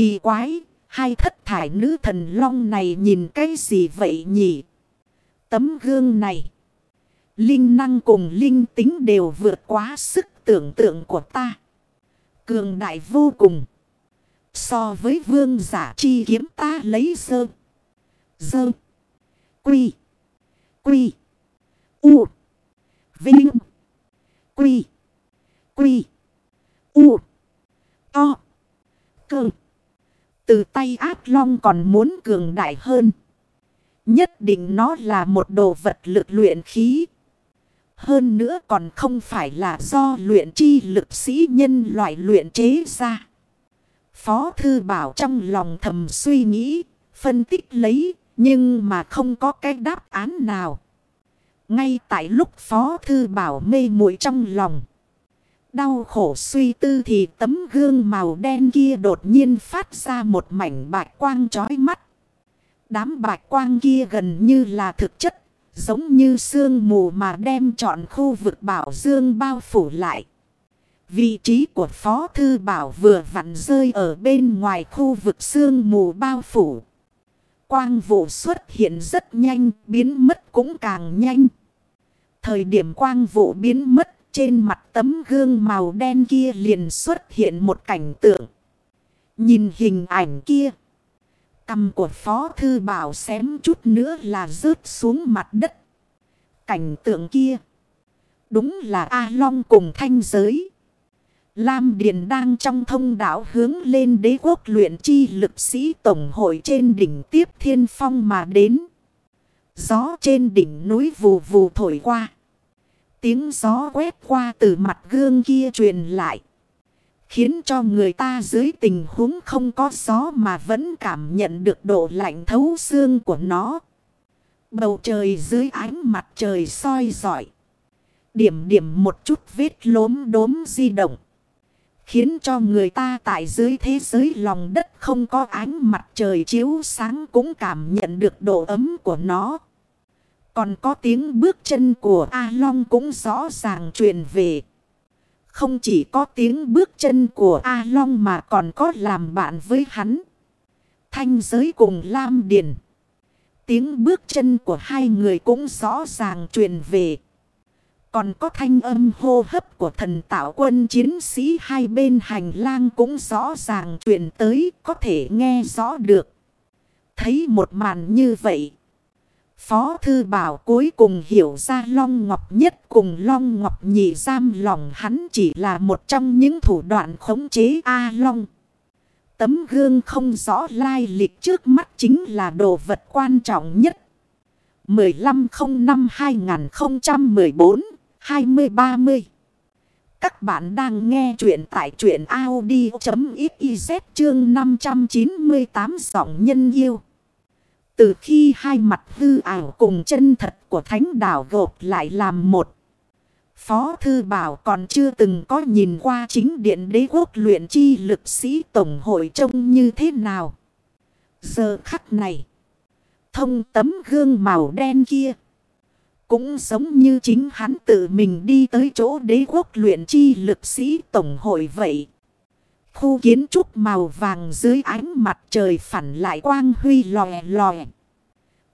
Kỳ quái, hai thất thải nữ thần long này nhìn cái gì vậy nhỉ? Tấm gương này, linh năng cùng linh tính đều vượt quá sức tưởng tượng của ta. Cường đại vô cùng. So với vương giả chi kiếm ta lấy sơ. Sơ. Quy. Quy. U. Vinh. Quy. Quy. U. To. Cơ. Từ tay ác long còn muốn cường đại hơn. Nhất định nó là một đồ vật lực luyện khí. Hơn nữa còn không phải là do luyện chi lực sĩ nhân loại luyện chế ra. Phó Thư Bảo trong lòng thầm suy nghĩ, phân tích lấy, nhưng mà không có cái đáp án nào. Ngay tại lúc Phó Thư Bảo mê muội trong lòng. Đau khổ suy tư thì tấm gương màu đen kia đột nhiên phát ra một mảnh bạch quang chói mắt. Đám bạch quang kia gần như là thực chất, giống như sương mù mà đem trọn khu vực bảo dương bao phủ lại. Vị trí của Phó Thư Bảo vừa vặn rơi ở bên ngoài khu vực sương mù bao phủ. Quang vụ xuất hiện rất nhanh, biến mất cũng càng nhanh. Thời điểm quang vụ biến mất, trên mặt tấm gương màu đen kia liền xuất hiện một cảnh tượng. Nhìn hình ảnh kia. Cầm của Phó Thư Bảo xém chút nữa là rớt xuống mặt đất. Cảnh tượng kia. Đúng là A Long cùng thanh giới. Lam Điền đang trong thông đảo hướng lên đế quốc luyện chi lực sĩ tổng hội trên đỉnh tiếp thiên phong mà đến. Gió trên đỉnh núi vù vù thổi qua. Tiếng gió quét qua từ mặt gương kia truyền lại. Khiến cho người ta dưới tình huống không có gió mà vẫn cảm nhận được độ lạnh thấu xương của nó. Bầu trời dưới ánh mặt trời soi giỏi. Điểm điểm một chút vết lốm đốm di động. Khiến cho người ta tại dưới thế giới lòng đất không có ánh mặt trời chiếu sáng cũng cảm nhận được độ ấm của nó. Còn có tiếng bước chân của A Long cũng rõ ràng truyền về. Không chỉ có tiếng bước chân của A Long mà còn có làm bạn với hắn. Thanh giới cùng Lam Điền. Tiếng bước chân của hai người cũng rõ ràng truyền về. Còn có thanh âm hô hấp của thần tạo quân chiến sĩ hai bên hành lang cũng rõ ràng truyền tới, có thể nghe rõ được. Thấy một màn như vậy. Phó Thư Bảo cuối cùng hiểu ra Long Ngọc Nhất cùng Long Ngọc Nhị giam lòng hắn chỉ là một trong những thủ đoạn khống chế A Long. Tấm gương không rõ lai lịch trước mắt chính là đồ vật quan trọng nhất. 1505-2014-2030 Các bạn đang nghe chuyện tại chuyện Audi.xyz chương 598 giọng nhân yêu. Từ khi hai mặt hư ảo cùng chân thật của thánh đảo gộp lại làm một. Phó Thư Bảo còn chưa từng có nhìn qua chính điện đế quốc luyện chi lực sĩ tổng hội trông như thế nào. Giờ khắc này, thông tấm gương màu đen kia. Cũng giống như chính hắn tự mình đi tới chỗ đế quốc luyện chi lực sĩ tổng hội vậy. Khu kiến trúc màu vàng dưới ánh mặt trời phản lại quang huy lòe lòe.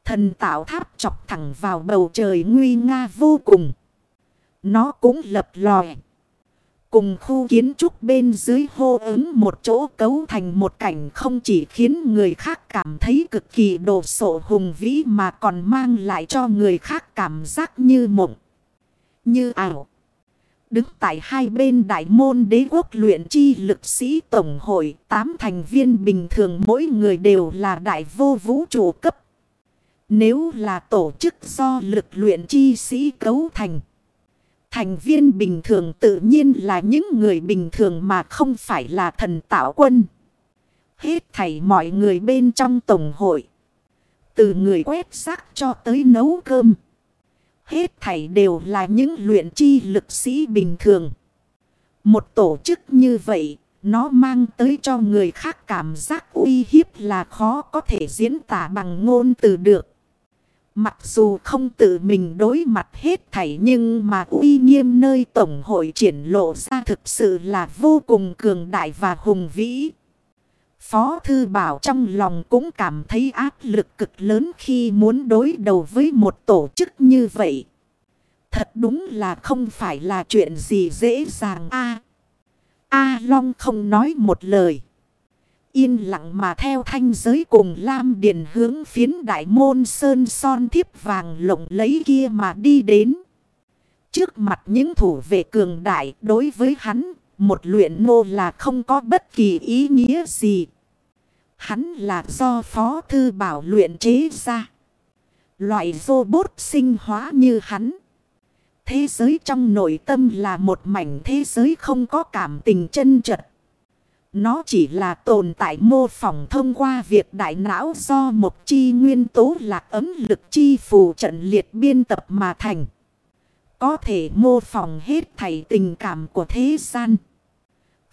Thần tạo tháp chọc thẳng vào bầu trời nguy nga vô cùng. Nó cũng lập lòe. Cùng khu kiến trúc bên dưới hô ứng một chỗ cấu thành một cảnh không chỉ khiến người khác cảm thấy cực kỳ đồ sộ hùng vĩ mà còn mang lại cho người khác cảm giác như mộng, như ảo. Đứng tại hai bên đại môn đế quốc luyện chi lực sĩ tổng hội, tám thành viên bình thường mỗi người đều là đại vô vũ trụ cấp. Nếu là tổ chức do lực luyện chi sĩ cấu thành. Thành viên bình thường tự nhiên là những người bình thường mà không phải là thần tạo quân. Hết thảy mọi người bên trong tổng hội. Từ người quét rác cho tới nấu cơm. Hết thảy đều là những luyện chi lực sĩ bình thường. Một tổ chức như vậy, nó mang tới cho người khác cảm giác uy hiếp là khó có thể diễn tả bằng ngôn từ được. Mặc dù không tự mình đối mặt hết thảy nhưng mà uy nghiêm nơi tổng hội triển lộ ra thực sự là vô cùng cường đại và hùng vĩ. Phó Thư Bảo trong lòng cũng cảm thấy áp lực cực lớn khi muốn đối đầu với một tổ chức như vậy. Thật đúng là không phải là chuyện gì dễ dàng a A Long không nói một lời. Yên lặng mà theo thanh giới cùng Lam Điền hướng phiến đại môn sơn son thiếp vàng lộng lấy kia mà đi đến. Trước mặt những thủ vệ cường đại đối với hắn, một luyện nô là không có bất kỳ ý nghĩa gì. Hắn là do Phó Thư Bảo luyện chế ra. Loại robot sinh hóa như hắn. Thế giới trong nội tâm là một mảnh thế giới không có cảm tình chân trật. Nó chỉ là tồn tại mô phỏng thông qua việc đại não do một chi nguyên tố là ấm lực chi phù trận liệt biên tập mà thành. Có thể mô phỏng hết thảy tình cảm của thế gian.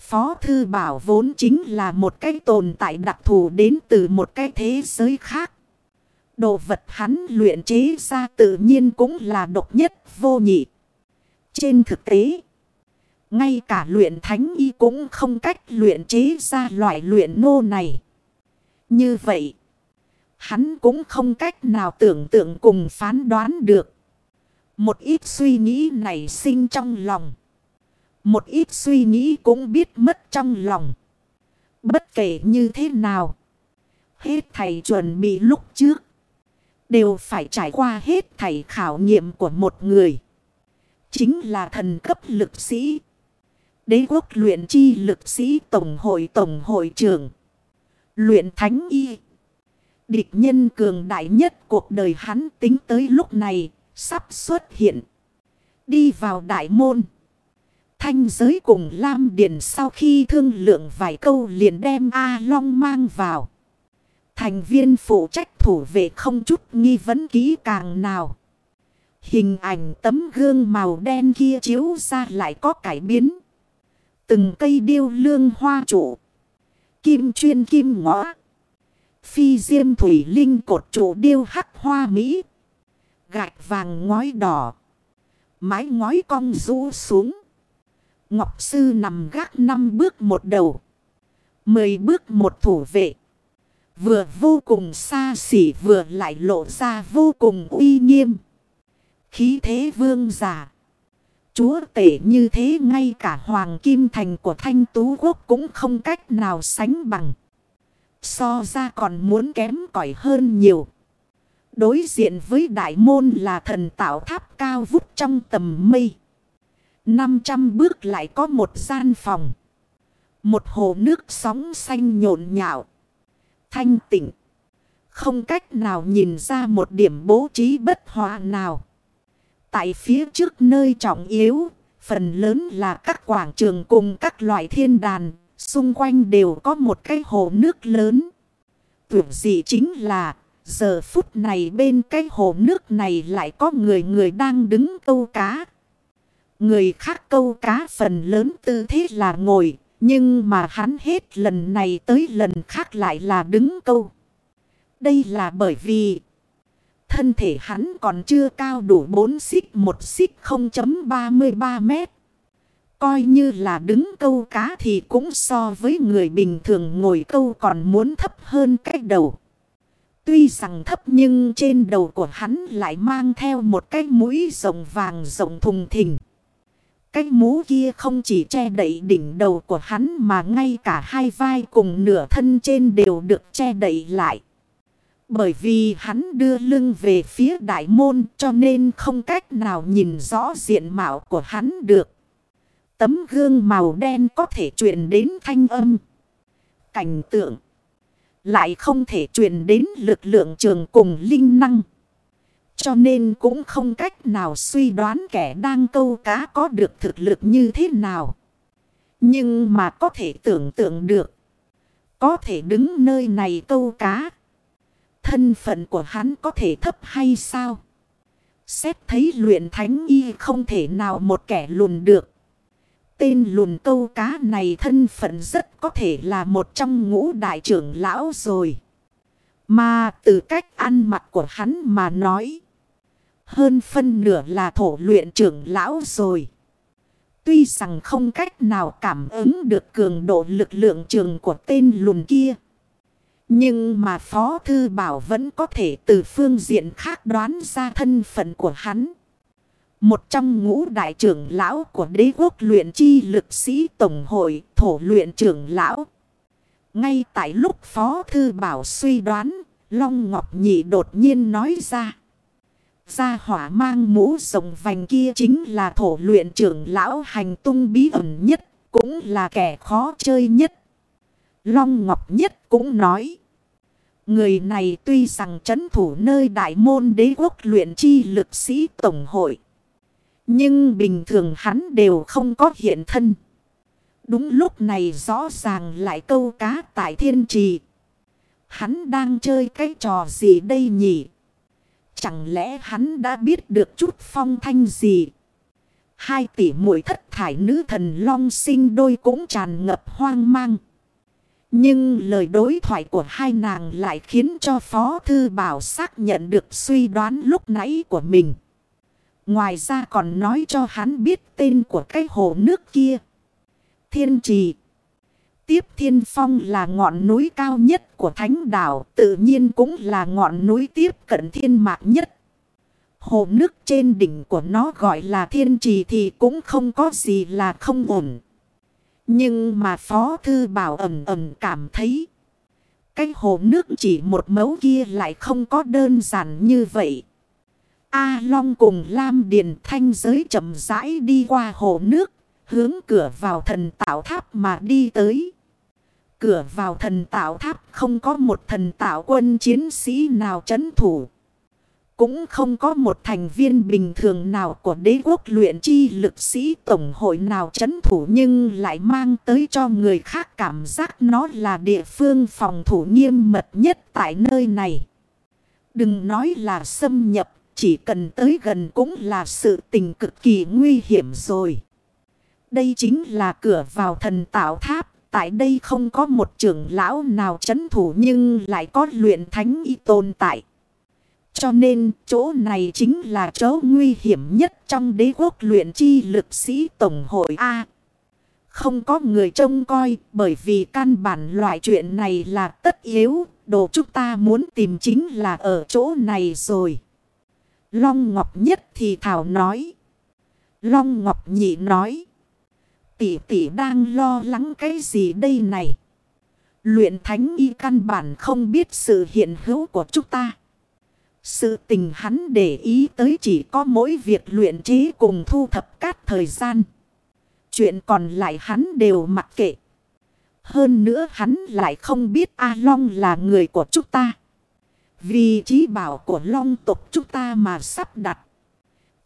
Phó Thư Bảo vốn chính là một cái tồn tại đặc thù đến từ một cái thế giới khác. Đồ vật hắn luyện chế ra tự nhiên cũng là độc nhất vô nhị. Trên thực tế, ngay cả luyện thánh y cũng không cách luyện chế ra loại luyện nô này. Như vậy, hắn cũng không cách nào tưởng tượng cùng phán đoán được. Một ít suy nghĩ này sinh trong lòng. Một ít suy nghĩ cũng biết mất trong lòng. Bất kể như thế nào. Hết thầy chuẩn bị lúc trước. Đều phải trải qua hết thầy khảo nghiệm của một người. Chính là thần cấp lực sĩ. Đế quốc luyện chi lực sĩ, tổng hội tổng hội trưởng. Luyện thánh y. Địch nhân cường đại nhất cuộc đời hắn tính tới lúc này sắp xuất hiện. Đi vào đại môn. Thanh giới cùng Lam Điền sau khi thương lượng vài câu liền đem A Long mang vào. Thành viên phụ trách thủ vệ không chút nghi vấn kỹ càng nào. Hình ảnh tấm gương màu đen kia chiếu ra lại có cải biến. Từng cây điêu lương hoa trụ. Kim chuyên kim ngõ. Phi diêm thủy linh cột trụ điêu hắc hoa mỹ. Gạch vàng ngói đỏ. Mái ngói cong rũ xuống. Ngọc Sư nằm gác năm bước một đầu. Mười bước một thủ vệ. Vừa vô cùng xa xỉ vừa lại lộ ra vô cùng uy nghiêm. Khí thế vương giả. Chúa tể như thế ngay cả Hoàng Kim Thành của Thanh Tú Quốc cũng không cách nào sánh bằng. So ra còn muốn kém cỏi hơn nhiều. Đối diện với đại môn là thần tạo tháp cao vút trong tầm mây. 500 bước lại có một gian phòng. Một hồ nước sóng xanh nhộn nhạo. Thanh tịnh. Không cách nào nhìn ra một điểm bố trí bất hòa nào. Tại phía trước nơi trọng yếu, phần lớn là các quảng trường cùng các loại thiên đàn, xung quanh đều có một cái hồ nước lớn. Tưởng gì chính là, giờ phút này bên cái hồ nước này lại có người người đang đứng câu cá. Người khác câu cá phần lớn tư thế là ngồi, nhưng mà hắn hết lần này tới lần khác lại là đứng câu. Đây là bởi vì thân thể hắn còn chưa cao đủ 4 xích 1 xích 0.33 mét. Coi như là đứng câu cá thì cũng so với người bình thường ngồi câu còn muốn thấp hơn cái đầu. Tuy rằng thấp nhưng trên đầu của hắn lại mang theo một cái mũi rộng vàng rộng thùng thình. Cái mũ kia không chỉ che đậy đỉnh đầu của hắn mà ngay cả hai vai cùng nửa thân trên đều được che đậy lại. Bởi vì hắn đưa lưng về phía đại môn cho nên không cách nào nhìn rõ diện mạo của hắn được. Tấm gương màu đen có thể truyền đến thanh âm. Cảnh tượng. Lại không thể truyền đến lực lượng trường cùng linh năng. Cho nên cũng không cách nào suy đoán kẻ đang câu cá có được thực lực như thế nào. Nhưng mà có thể tưởng tượng được. Có thể đứng nơi này câu cá. Thân phận của hắn có thể thấp hay sao? Xét thấy luyện thánh y không thể nào một kẻ lùn được. Tên lùn câu cá này thân phận rất có thể là một trong ngũ đại trưởng lão rồi. Mà từ cách ăn mặc của hắn mà nói. Hơn phân nửa là thổ luyện trưởng lão rồi. Tuy rằng không cách nào cảm ứng được cường độ lực lượng trường của tên lùn kia. Nhưng mà Phó Thư Bảo vẫn có thể từ phương diện khác đoán ra thân phận của hắn. Một trong ngũ đại trưởng lão của đế quốc luyện chi lực sĩ Tổng hội thổ luyện trưởng lão. Ngay tại lúc Phó Thư Bảo suy đoán, Long Ngọc Nhị đột nhiên nói ra. Gia hỏa mang mũ rồng vành kia chính là thổ luyện trưởng lão hành tung bí ẩn nhất, cũng là kẻ khó chơi nhất. Long Ngọc Nhất cũng nói. Người này tuy rằng chấn thủ nơi đại môn đế quốc luyện chi lực sĩ tổng hội. Nhưng bình thường hắn đều không có hiện thân. Đúng lúc này rõ ràng lại câu cá tại thiên trì. Hắn đang chơi cái trò gì đây nhỉ? Chẳng lẽ hắn đã biết được chút phong thanh gì? Hai tỷ muội thất thải nữ thần long sinh đôi cũng tràn ngập hoang mang. Nhưng lời đối thoại của hai nàng lại khiến cho Phó Thư Bảo xác nhận được suy đoán lúc nãy của mình. Ngoài ra còn nói cho hắn biết tên của cái hồ nước kia. Thiên trì. Tiếp thiên phong là ngọn núi cao nhất của thánh đảo. Tự nhiên cũng là ngọn núi tiếp cận thiên mạc nhất. Hồ nước trên đỉnh của nó gọi là thiên trì thì cũng không có gì là không ổn. Nhưng mà Phó Thư Bảo ẩm ẩm cảm thấy. Cái hồ nước chỉ một mấu kia lại không có đơn giản như vậy. A Long cùng Lam Điền Thanh giới chậm rãi đi qua hồ nước. Hướng cửa vào thần tạo tháp mà đi tới. Cửa vào thần tạo tháp không có một thần tạo quân chiến sĩ nào chấn thủ. Cũng không có một thành viên bình thường nào của đế quốc luyện chi lực sĩ tổng hội nào chấn thủ nhưng lại mang tới cho người khác cảm giác nó là địa phương phòng thủ nghiêm mật nhất tại nơi này. Đừng nói là xâm nhập, chỉ cần tới gần cũng là sự tình cực kỳ nguy hiểm rồi. Đây chính là cửa vào thần tạo tháp. Tại đây không có một trưởng lão nào chấn thủ nhưng lại có luyện thánh y tồn tại. Cho nên chỗ này chính là chỗ nguy hiểm nhất trong đế quốc luyện chi lực sĩ Tổng hội A. Không có người trông coi bởi vì căn bản loại chuyện này là tất yếu. Đồ chúng ta muốn tìm chính là ở chỗ này rồi. Long Ngọc Nhất thì Thảo nói. Long Ngọc Nhị nói. Tỷ tỷ đang lo lắng cái gì đây này? Luyện thánh y căn bản không biết sự hiện hữu của chúng ta. Sự tình hắn để ý tới chỉ có mỗi việc luyện trí cùng thu thập các thời gian. Chuyện còn lại hắn đều mặc kệ. Hơn nữa hắn lại không biết A Long là người của chúng ta. Vì trí bảo của Long tộc chúng ta mà sắp đặt.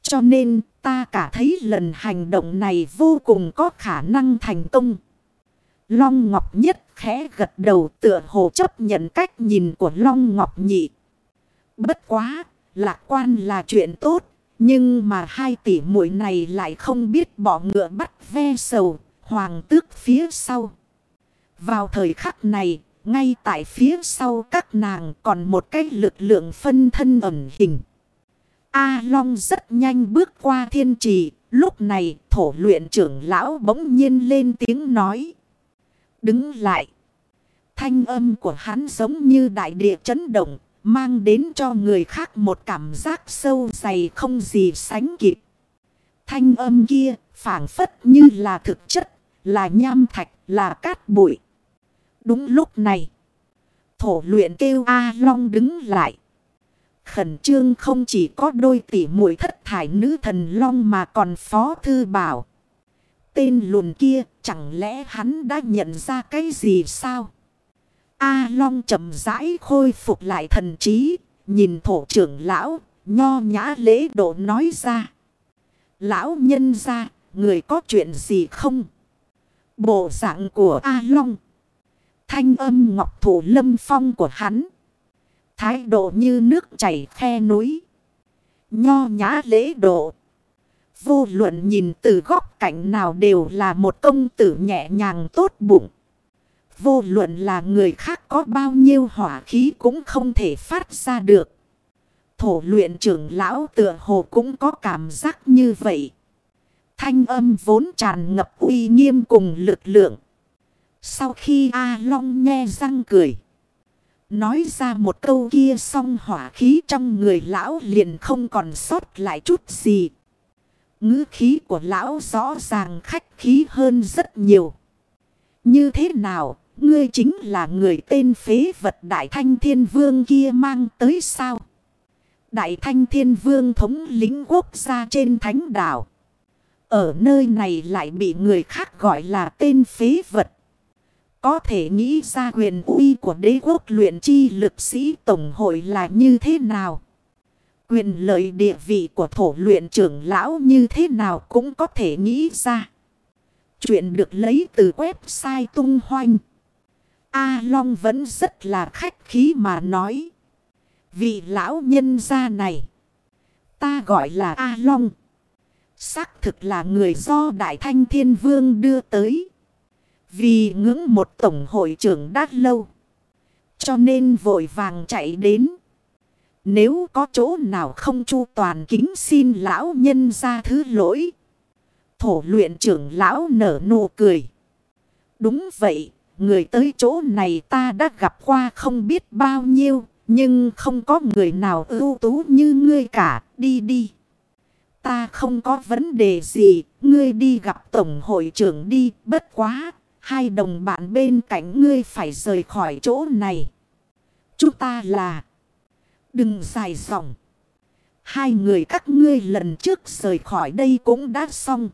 Cho nên ta cả thấy lần hành động này vô cùng có khả năng thành công. Long Ngọc Nhất khẽ gật đầu tựa hồ chấp nhận cách nhìn của Long Ngọc Nhị. Bất quá, lạc quan là chuyện tốt. Nhưng mà hai tỷ muội này lại không biết bỏ ngựa bắt ve sầu, hoàng tước phía sau. Vào thời khắc này, ngay tại phía sau các nàng còn một cái lực lượng phân thân ẩn hình. A Long rất nhanh bước qua thiên trì, lúc này thổ luyện trưởng lão bỗng nhiên lên tiếng nói. Đứng lại. Thanh âm của hắn giống như đại địa chấn động, Mang đến cho người khác một cảm giác sâu dày không gì sánh kịp. Thanh âm kia phản phất như là thực chất, là nham thạch, là cát bụi. Đúng lúc này, thổ luyện kêu A Long đứng lại. Khẩn trương không chỉ có đôi tỷ muội thất thải nữ thần Long mà còn phó thư bảo. Tên lùn kia chẳng lẽ hắn đã nhận ra cái gì sao? A Long chậm rãi khôi phục lại thần trí, nhìn thổ trưởng lão, nho nhã lễ độ nói ra. Lão nhân ra, người có chuyện gì không? Bộ dạng của A Long. Thanh âm ngọc thủ lâm phong của hắn. Thái độ như nước chảy khe núi. Nho nhã lễ độ. Vô luận nhìn từ góc cạnh nào đều là một công tử nhẹ nhàng tốt bụng. Vô luận là người khác có bao nhiêu hỏa khí cũng không thể phát ra được. Thổ luyện trưởng lão tựa hồ cũng có cảm giác như vậy. Thanh âm vốn tràn ngập uy nghiêm cùng lực lượng. Sau khi A Long nghe răng cười. Nói ra một câu kia xong hỏa khí trong người lão liền không còn sót lại chút gì. ngữ khí của lão rõ ràng khách khí hơn rất nhiều. Như thế nào, ngươi chính là người tên phế vật Đại Thanh Thiên Vương kia mang tới sao? Đại Thanh Thiên Vương thống lĩnh quốc gia trên thánh đảo. Ở nơi này lại bị người khác gọi là tên phế vật. Có thể nghĩ ra quyền uy của đế quốc luyện chi lực sĩ tổng hội là như thế nào? Quyền lợi địa vị của thổ luyện trưởng lão như thế nào cũng có thể nghĩ ra. Chuyện được lấy từ website tung hoanh. A Long vẫn rất là khách khí mà nói. Vị lão nhân gia này. Ta gọi là A Long. Xác thực là người do Đại Thanh Thiên Vương đưa tới. Vì ngưỡng một tổng hội trưởng đắt lâu. Cho nên vội vàng chạy đến. Nếu có chỗ nào không chu toàn kính xin lão nhân ra thứ lỗi. Thổ luyện trưởng lão nở nụ cười. Đúng vậy, người tới chỗ này ta đã gặp qua không biết bao nhiêu. Nhưng không có người nào ưu tú như ngươi cả, đi đi. Ta không có vấn đề gì, ngươi đi gặp tổng hội trưởng đi, bất quá, Hai đồng bạn bên cạnh ngươi phải rời khỏi chỗ này. Chúng ta là. Đừng dài dòng. Hai người các ngươi lần trước rời khỏi đây cũng đã xong.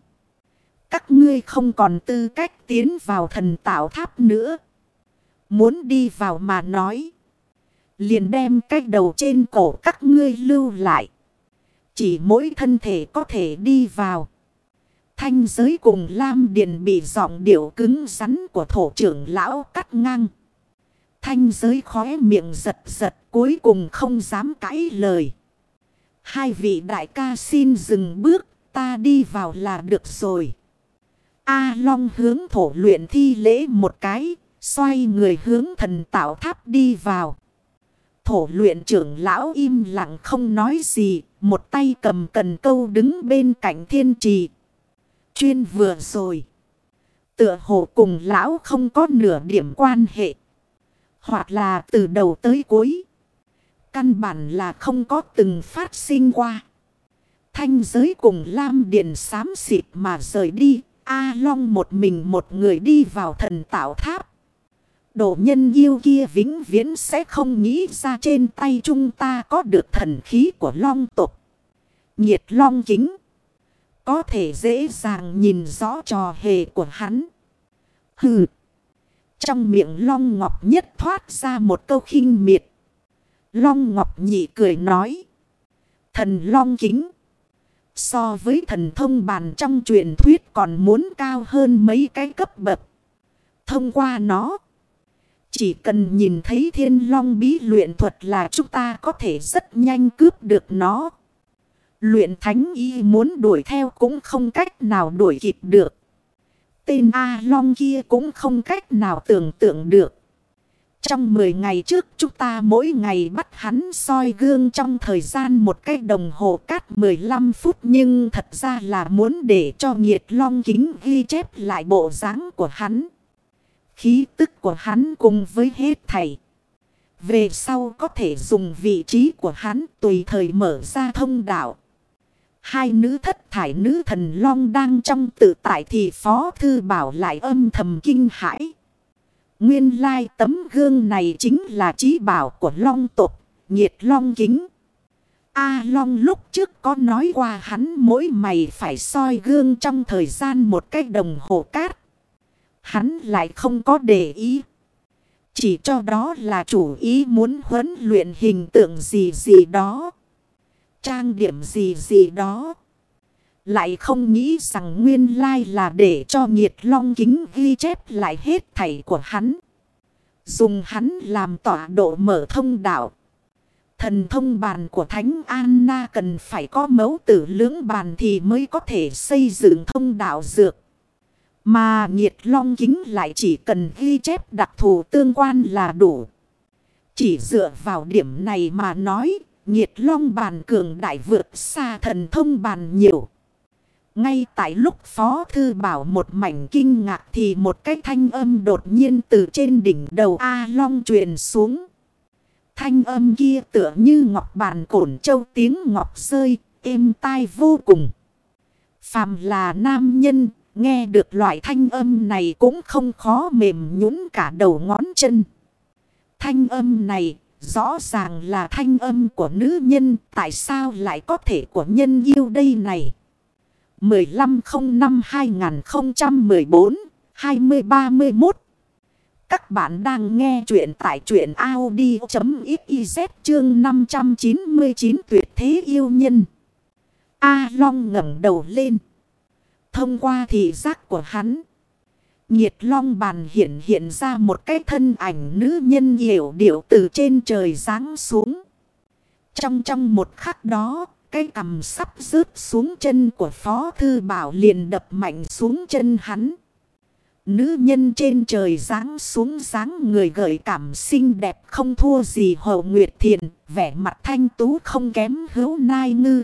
Các ngươi không còn tư cách tiến vào thần tạo tháp nữa. Muốn đi vào mà nói. Liền đem cái đầu trên cổ các ngươi lưu lại. Chỉ mỗi thân thể có thể đi vào. Thanh giới cùng Lam Điền bị giọng điệu cứng rắn của thổ trưởng lão cắt ngang. Thanh giới khóe miệng giật giật cuối cùng không dám cãi lời. Hai vị đại ca xin dừng bước, ta đi vào là được rồi. A Long hướng thổ luyện thi lễ một cái, xoay người hướng thần tạo tháp đi vào. Thổ luyện trưởng lão im lặng không nói gì, một tay cầm cần câu đứng bên cạnh thiên trì. Chuyên vừa rồi. Tựa hồ cùng lão không có nửa điểm quan hệ. Hoặc là từ đầu tới cuối. Căn bản là không có từng phát sinh qua. Thanh giới cùng Lam Điện xám xịt mà rời đi. A Long một mình một người đi vào thần tạo tháp. Độ nhân yêu kia vĩnh viễn sẽ không nghĩ ra trên tay chúng ta có được thần khí của Long tục. Nhiệt Long chính. Có thể dễ dàng nhìn rõ trò hề của hắn. Hừ. Trong miệng Long Ngọc nhất thoát ra một câu khinh miệt. Long Ngọc nhị cười nói. Thần Long kính. So với thần thông bàn trong truyền thuyết còn muốn cao hơn mấy cái cấp bậc. Thông qua nó. Chỉ cần nhìn thấy thiên long bí luyện thuật là chúng ta có thể rất nhanh cướp được nó. Luyện thánh y muốn đuổi theo cũng không cách nào đuổi kịp được. Tên A Long kia cũng không cách nào tưởng tượng được. Trong 10 ngày trước chúng ta mỗi ngày bắt hắn soi gương trong thời gian một cái đồng hồ cát 15 phút. Nhưng thật ra là muốn để cho nhiệt long kính ghi chép lại bộ dáng của hắn. Khí tức của hắn cùng với hết thầy. Về sau có thể dùng vị trí của hắn tùy thời mở ra thông đạo. Hai nữ thất thải nữ thần long đang trong tự tại thì phó thư bảo lại âm thầm kinh hãi. Nguyên lai tấm gương này chính là trí bảo của long tục, nhiệt long kính. A Long lúc trước có nói qua hắn mỗi mày phải soi gương trong thời gian một cái đồng hồ cát. Hắn lại không có để ý. Chỉ cho đó là chủ ý muốn huấn luyện hình tượng gì gì đó trang điểm gì gì đó. Lại không nghĩ rằng nguyên lai là để cho nhiệt long kính ghi chép lại hết thảy của hắn. Dùng hắn làm tọa độ mở thông đạo. Thần thông bàn của Thánh Anna cần phải có mẫu tử lưỡng bàn thì mới có thể xây dựng thông đạo dược. Mà nhiệt long kính lại chỉ cần ghi chép đặc thù tương quan là đủ. Chỉ dựa vào điểm này mà nói Nhiệt long bàn cường đại vượt xa thần thông bàn nhiều. Ngay tại lúc Phó Thư Bảo một mảnh kinh ngạc thì một cái thanh âm đột nhiên từ trên đỉnh đầu A Long truyền xuống. Thanh âm kia tựa như ngọc bàn cổn châu tiếng ngọc rơi, êm tai vô cùng. Phàm là nam nhân, nghe được loại thanh âm này cũng không khó mềm nhũn cả đầu ngón chân. Thanh âm này rõ ràng là thanh âm của nữ nhân, tại sao lại có thể của nhân yêu đây này? 1505-2014-2031 Các bạn đang nghe chuyện tại chuyện Audi.xyz chương 599 tuyệt thế yêu nhân. A Long ngẩng đầu lên. Thông qua thị giác của hắn. Nhiệt long bàn hiện hiện ra một cái thân ảnh nữ nhân hiểu điệu từ trên trời giáng xuống. Trong trong một khắc đó, cái cầm sắp rớt xuống chân của Phó Thư Bảo liền đập mạnh xuống chân hắn. Nữ nhân trên trời dáng xuống dáng người gợi cảm xinh đẹp không thua gì Hậu Nguyệt Thiền, vẻ mặt thanh tú không kém hữu nai ngư.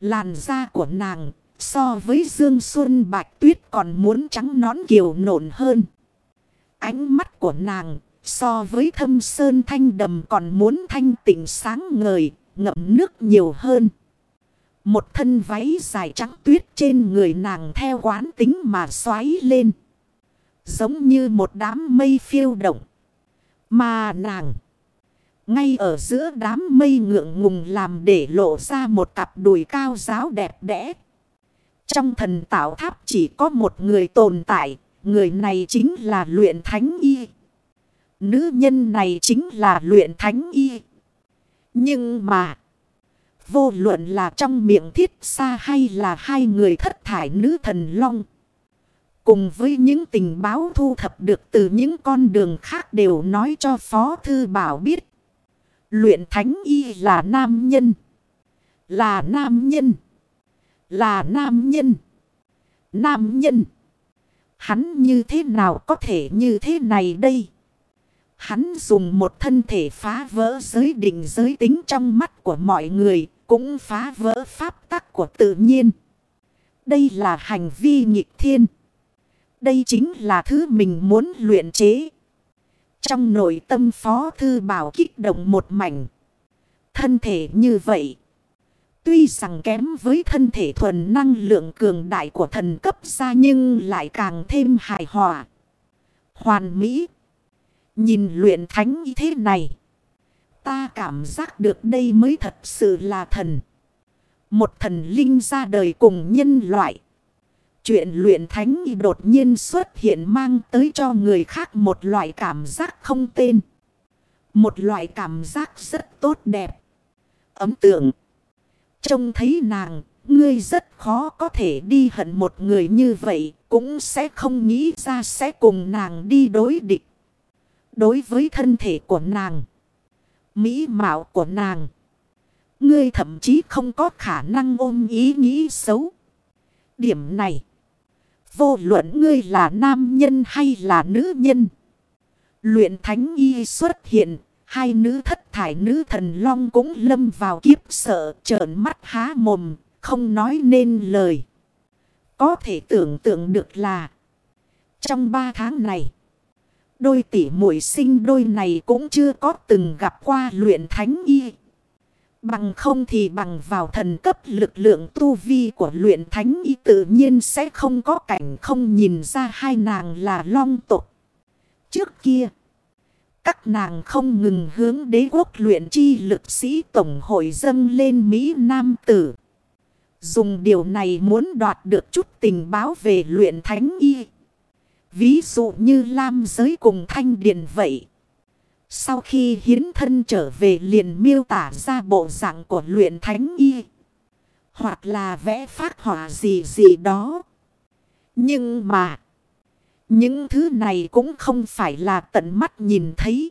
Làn da của nàng so với Dương Xuân Bạch Tuyết còn muốn trắng nón kiều nộn hơn. Ánh mắt của nàng so với thâm sơn thanh đầm còn muốn thanh tịnh sáng ngời, ngậm nước nhiều hơn. Một thân váy dài trắng tuyết trên người nàng theo quán tính mà xoáy lên. Giống như một đám mây phiêu động. Mà nàng, ngay ở giữa đám mây ngượng ngùng làm để lộ ra một cặp đùi cao giáo đẹp đẽ. Trong thần tạo tháp chỉ có một người tồn tại, người này chính là luyện thánh y. Nữ nhân này chính là luyện thánh y. Nhưng mà... Vô luận là trong miệng thiết xa hay là hai người thất thải nữ thần long. Cùng với những tình báo thu thập được từ những con đường khác đều nói cho Phó Thư Bảo biết. Luyện thánh y là nam nhân. Là nam nhân. Là nam nhân. Nam nhân. Hắn như thế nào có thể như thế này đây? Hắn dùng một thân thể phá vỡ giới định giới tính trong mắt của mọi người, cũng phá vỡ pháp tắc của tự nhiên. Đây là hành vi nghịch thiên. Đây chính là thứ mình muốn luyện chế. Trong nội tâm phó thư bảo kích động một mảnh. Thân thể như vậy. Tuy rằng kém với thân thể thuần năng lượng cường đại của thần cấp ra nhưng lại càng thêm hài hòa. Hoàn mỹ. Nhìn luyện thánh như thế này. Ta cảm giác được đây mới thật sự là thần. Một thần linh ra đời cùng nhân loại. Chuyện luyện thánh đột nhiên xuất hiện mang tới cho người khác một loại cảm giác không tên. Một loại cảm giác rất tốt đẹp. Ấm tượng. Trông thấy nàng, ngươi rất khó có thể đi hận một người như vậy, cũng sẽ không nghĩ ra sẽ cùng nàng đi đối địch. Đối với thân thể của nàng mỹ mạo của nàng. Ngươi thậm chí không có khả năng ôm ý nghĩ xấu. Điểm này. Vô luận ngươi là nam nhân hay là nữ nhân. Luyện thánh y xuất hiện. Hai nữ thất thải nữ thần long cũng lâm vào kiếp sợ trợn mắt há mồm. Không nói nên lời. Có thể tưởng tượng được là. Trong ba tháng này. Đôi tỷ muội sinh đôi này cũng chưa có từng gặp qua luyện thánh y. Bằng không thì bằng vào thần cấp lực lượng tu vi của luyện thánh y tự nhiên sẽ không có cảnh không nhìn ra hai nàng là long tục. Trước kia, các nàng không ngừng hướng đế quốc luyện chi lực sĩ tổng hội dâng lên Mỹ Nam Tử. Dùng điều này muốn đoạt được chút tình báo về luyện thánh y. Ví dụ như Lam giới cùng Thanh Điền vậy. Sau khi hiến thân trở về liền miêu tả ra bộ dạng của luyện thánh y. Hoặc là vẽ phát họa gì gì đó. Nhưng mà. Những thứ này cũng không phải là tận mắt nhìn thấy.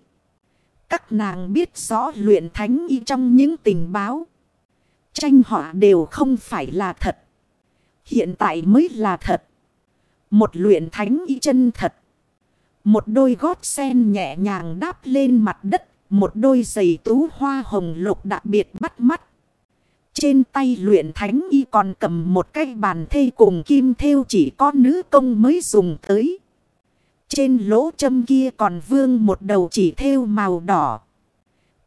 Các nàng biết rõ luyện thánh y trong những tình báo. Tranh họa đều không phải là thật. Hiện tại mới là thật. Một luyện thánh y chân thật. Một đôi gót sen nhẹ nhàng đáp lên mặt đất. Một đôi giày tú hoa hồng lục đặc biệt bắt mắt. Trên tay luyện thánh y còn cầm một cái bàn thê cùng kim thêu chỉ có nữ công mới dùng tới. Trên lỗ châm kia còn vương một đầu chỉ thêu màu đỏ.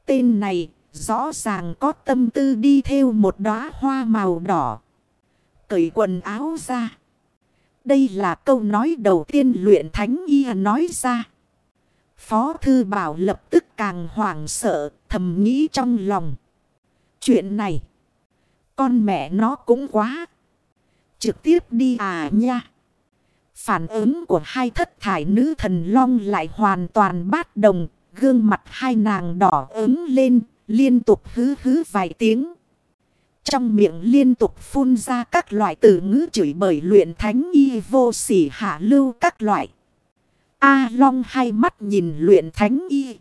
Tên này rõ ràng có tâm tư đi theo một đóa hoa màu đỏ. Cởi quần áo ra. Đây là câu nói đầu tiên luyện thánh y nói ra. Phó thư bảo lập tức càng hoảng sợ, thầm nghĩ trong lòng. Chuyện này, con mẹ nó cũng quá. Trực tiếp đi à nha. Phản ứng của hai thất thải nữ thần long lại hoàn toàn bát đồng. Gương mặt hai nàng đỏ ứng lên, liên tục hứ hứ vài tiếng. Trong miệng liên tục phun ra các loại từ ngữ chửi bởi luyện thánh y vô sỉ hạ lưu các loại. A Long hai mắt nhìn luyện thánh y.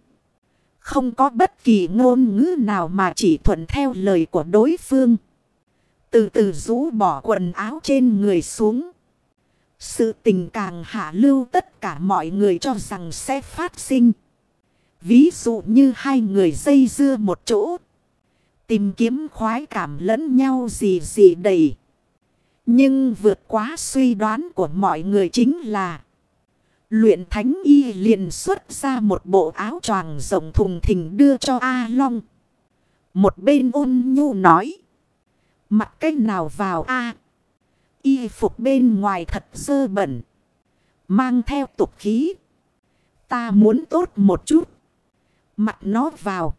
Không có bất kỳ ngôn ngữ nào mà chỉ thuận theo lời của đối phương. Từ từ rũ bỏ quần áo trên người xuống. Sự tình càng hạ lưu tất cả mọi người cho rằng sẽ phát sinh. Ví dụ như hai người dây dưa một chỗ. Tìm kiếm khoái cảm lẫn nhau gì gì đầy. Nhưng vượt quá suy đoán của mọi người chính là. Luyện thánh y liền xuất ra một bộ áo choàng rộng thùng thình đưa cho A Long. Một bên ôn nhu nói. Mặc cách nào vào A. Y phục bên ngoài thật dơ bẩn. Mang theo tục khí. Ta muốn tốt một chút. Mặc nó vào.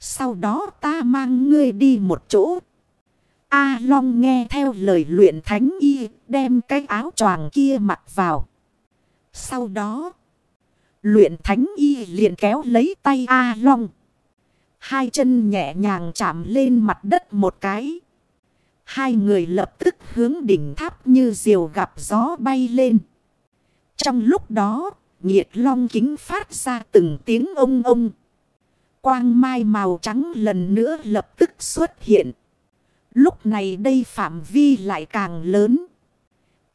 Sau đó ta mang ngươi đi một chỗ. A Long nghe theo lời luyện thánh y. Đem cái áo choàng kia mặc vào. Sau đó. Luyện thánh y liền kéo lấy tay A Long. Hai chân nhẹ nhàng chạm lên mặt đất một cái. Hai người lập tức hướng đỉnh tháp như diều gặp gió bay lên. Trong lúc đó, nhiệt long kính phát ra từng tiếng ông ông. Quang mai màu trắng lần nữa lập tức xuất hiện. Lúc này đây phạm vi lại càng lớn.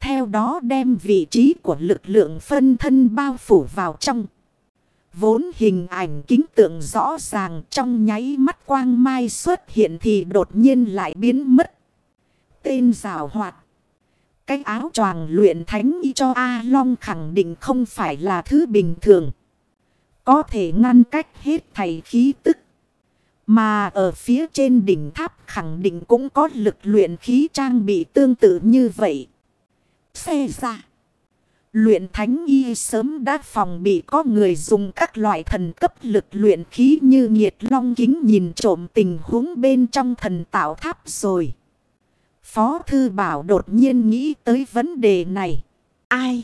Theo đó đem vị trí của lực lượng phân thân bao phủ vào trong. Vốn hình ảnh kính tượng rõ ràng trong nháy mắt quang mai xuất hiện thì đột nhiên lại biến mất tên rào hoạt. Cái áo choàng luyện thánh y cho A Long khẳng định không phải là thứ bình thường. Có thể ngăn cách hết thầy khí tức. Mà ở phía trên đỉnh tháp khẳng định cũng có lực luyện khí trang bị tương tự như vậy. Xe ra. Luyện thánh y sớm đã phòng bị có người dùng các loại thần cấp lực luyện khí như nhiệt long kính nhìn trộm tình huống bên trong thần tạo tháp rồi. Phó Thư Bảo đột nhiên nghĩ tới vấn đề này. Ai?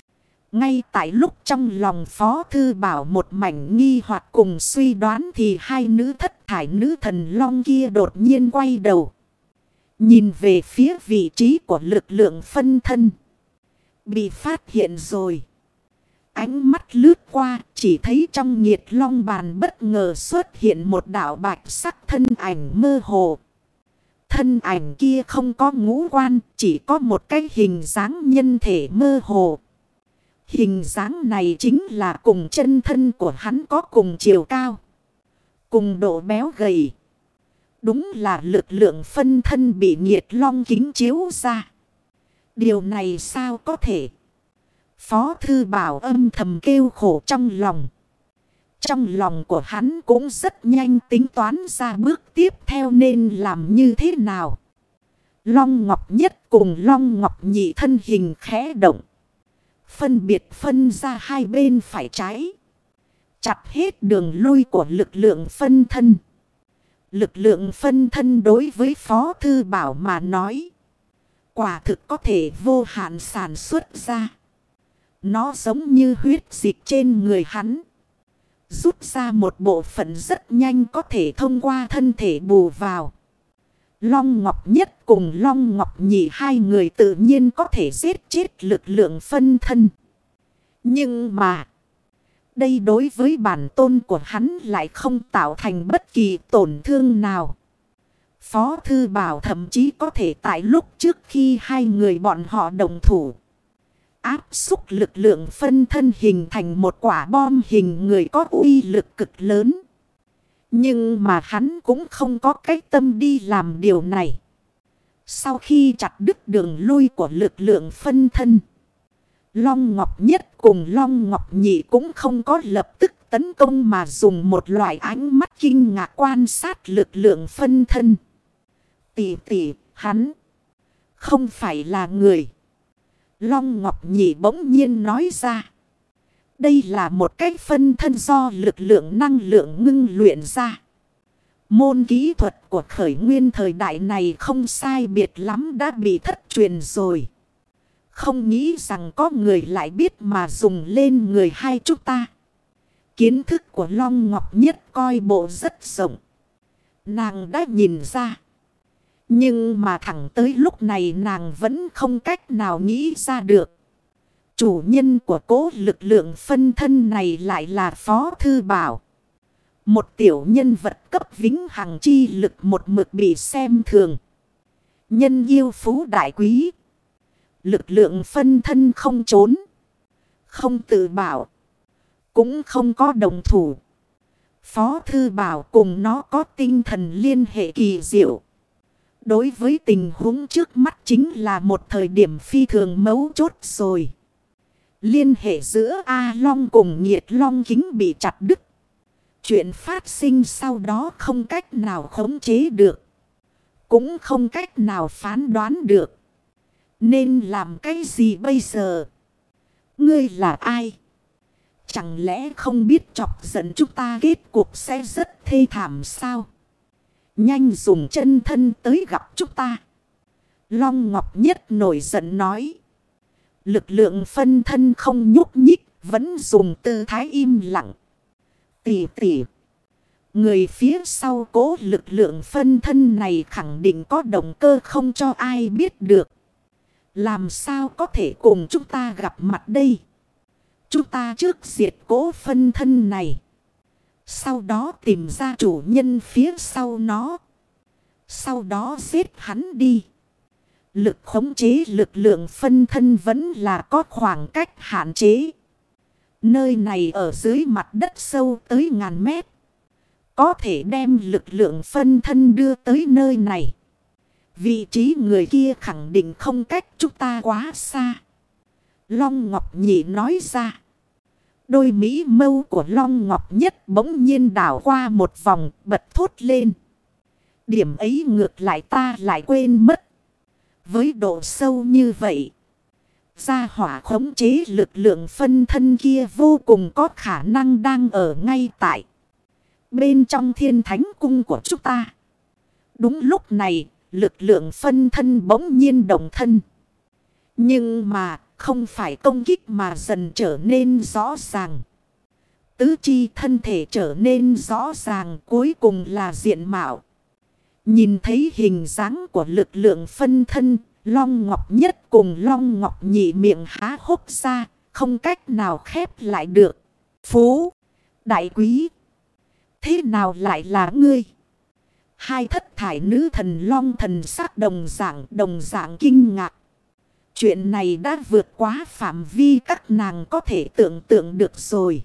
Ngay tại lúc trong lòng Phó Thư Bảo một mảnh nghi hoặc cùng suy đoán thì hai nữ thất thải nữ thần long kia đột nhiên quay đầu. Nhìn về phía vị trí của lực lượng phân thân. Bị phát hiện rồi. Ánh mắt lướt qua, chỉ thấy trong nhiệt long bàn bất ngờ xuất hiện một đảo bạch sắc thân ảnh mơ hồ. Thân ảnh kia không có ngũ quan, chỉ có một cái hình dáng nhân thể mơ hồ. Hình dáng này chính là cùng chân thân của hắn có cùng chiều cao. Cùng độ béo gầy. Đúng là lực lượng phân thân bị nhiệt long kính chiếu ra. Điều này sao có thể? Phó thư bảo âm thầm kêu khổ trong lòng. Trong lòng của hắn cũng rất nhanh tính toán ra bước tiếp theo nên làm như thế nào. Long Ngọc Nhất cùng Long Ngọc Nhị thân hình khẽ động. Phân biệt phân ra hai bên phải trái. Chặt hết đường lui của lực lượng phân thân. Lực lượng phân thân đối với Phó Thư Bảo mà nói. Quả thực có thể vô hạn sản xuất ra. Nó giống như huyết dịch trên người hắn. Rút ra một bộ phận rất nhanh có thể thông qua thân thể bù vào. Long Ngọc Nhất cùng Long Ngọc Nhị hai người tự nhiên có thể giết chết lực lượng phân thân. Nhưng mà, đây đối với bản tôn của hắn lại không tạo thành bất kỳ tổn thương nào. Phó Thư Bảo thậm chí có thể tại lúc trước khi hai người bọn họ đồng thủ áp xúc lực lượng phân thân hình thành một quả bom hình người có uy lực cực lớn. Nhưng mà hắn cũng không có cái tâm đi làm điều này. Sau khi chặt đứt đường lui của lực lượng phân thân. Long Ngọc Nhất cùng Long Ngọc Nhị cũng không có lập tức tấn công mà dùng một loại ánh mắt kinh ngạc quan sát lực lượng phân thân. Tỷ tỷ, hắn không phải là người. Long Ngọc Nhị bỗng nhiên nói ra. Đây là một cách phân thân do lực lượng năng lượng ngưng luyện ra. Môn kỹ thuật của khởi nguyên thời đại này không sai biệt lắm đã bị thất truyền rồi. Không nghĩ rằng có người lại biết mà dùng lên người hai chúng ta. Kiến thức của Long Ngọc Nhất coi bộ rất rộng. Nàng đã nhìn ra. Nhưng mà thẳng tới lúc này nàng vẫn không cách nào nghĩ ra được. Chủ nhân của cố lực lượng phân thân này lại là Phó Thư Bảo. Một tiểu nhân vật cấp vĩnh hằng chi lực một mực bị xem thường. Nhân yêu phú đại quý. Lực lượng phân thân không trốn. Không tự bảo. Cũng không có đồng thủ. Phó Thư Bảo cùng nó có tinh thần liên hệ kỳ diệu. Đối với tình huống trước mắt chính là một thời điểm phi thường mấu chốt rồi. Liên hệ giữa A Long cùng Nhiệt Long kính bị chặt đứt. Chuyện phát sinh sau đó không cách nào khống chế được. Cũng không cách nào phán đoán được. Nên làm cái gì bây giờ? Ngươi là ai? Chẳng lẽ không biết chọc giận chúng ta kết cuộc sẽ rất thê thảm sao? Nhanh dùng chân thân tới gặp chúng ta. Long Ngọc Nhất nổi giận nói. Lực lượng phân thân không nhúc nhích, vẫn dùng tư thái im lặng. Tỷ tỷ. Người phía sau cố lực lượng phân thân này khẳng định có động cơ không cho ai biết được. Làm sao có thể cùng chúng ta gặp mặt đây? Chúng ta trước diệt cố phân thân này. Sau đó tìm ra chủ nhân phía sau nó. Sau đó giết hắn đi. Lực khống chế, lực lượng phân thân vẫn là có khoảng cách hạn chế. Nơi này ở dưới mặt đất sâu tới ngàn mét. Có thể đem lực lượng phân thân đưa tới nơi này. Vị trí người kia khẳng định không cách chúng ta quá xa. Long Ngọc Nhị nói ra. Đôi mỹ mâu của Long Ngọc Nhất bỗng nhiên đảo qua một vòng bật thốt lên. Điểm ấy ngược lại ta lại quên mất. Với độ sâu như vậy. Gia hỏa khống chế lực lượng phân thân kia vô cùng có khả năng đang ở ngay tại. Bên trong thiên thánh cung của chúng ta. Đúng lúc này, lực lượng phân thân bỗng nhiên đồng thân. Nhưng mà, không phải công kích mà dần trở nên rõ ràng. Tứ chi thân thể trở nên rõ ràng cuối cùng là diện mạo. Nhìn thấy hình dáng của lực lượng phân thân, Long Ngọc Nhất cùng Long Ngọc Nhị miệng há hốc ra, không cách nào khép lại được. Phú, đại quý, thế nào lại là ngươi? Hai thất thải nữ thần Long thần sắc đồng dạng đồng dạng kinh ngạc. Chuyện này đã vượt quá phạm vi các nàng có thể tưởng tượng được rồi.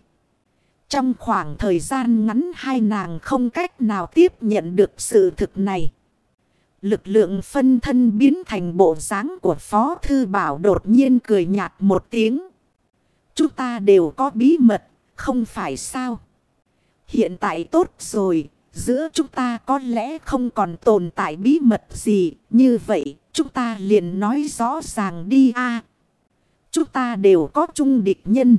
Trong khoảng thời gian ngắn hai nàng không cách nào tiếp nhận được sự thực này. Lực lượng phân thân biến thành bộ dáng của Phó Thư Bảo đột nhiên cười nhạt một tiếng. Chúng ta đều có bí mật, không phải sao? Hiện tại tốt rồi, giữa chúng ta có lẽ không còn tồn tại bí mật gì. Như vậy, chúng ta liền nói rõ ràng đi a Chúng ta đều có chung địch nhân.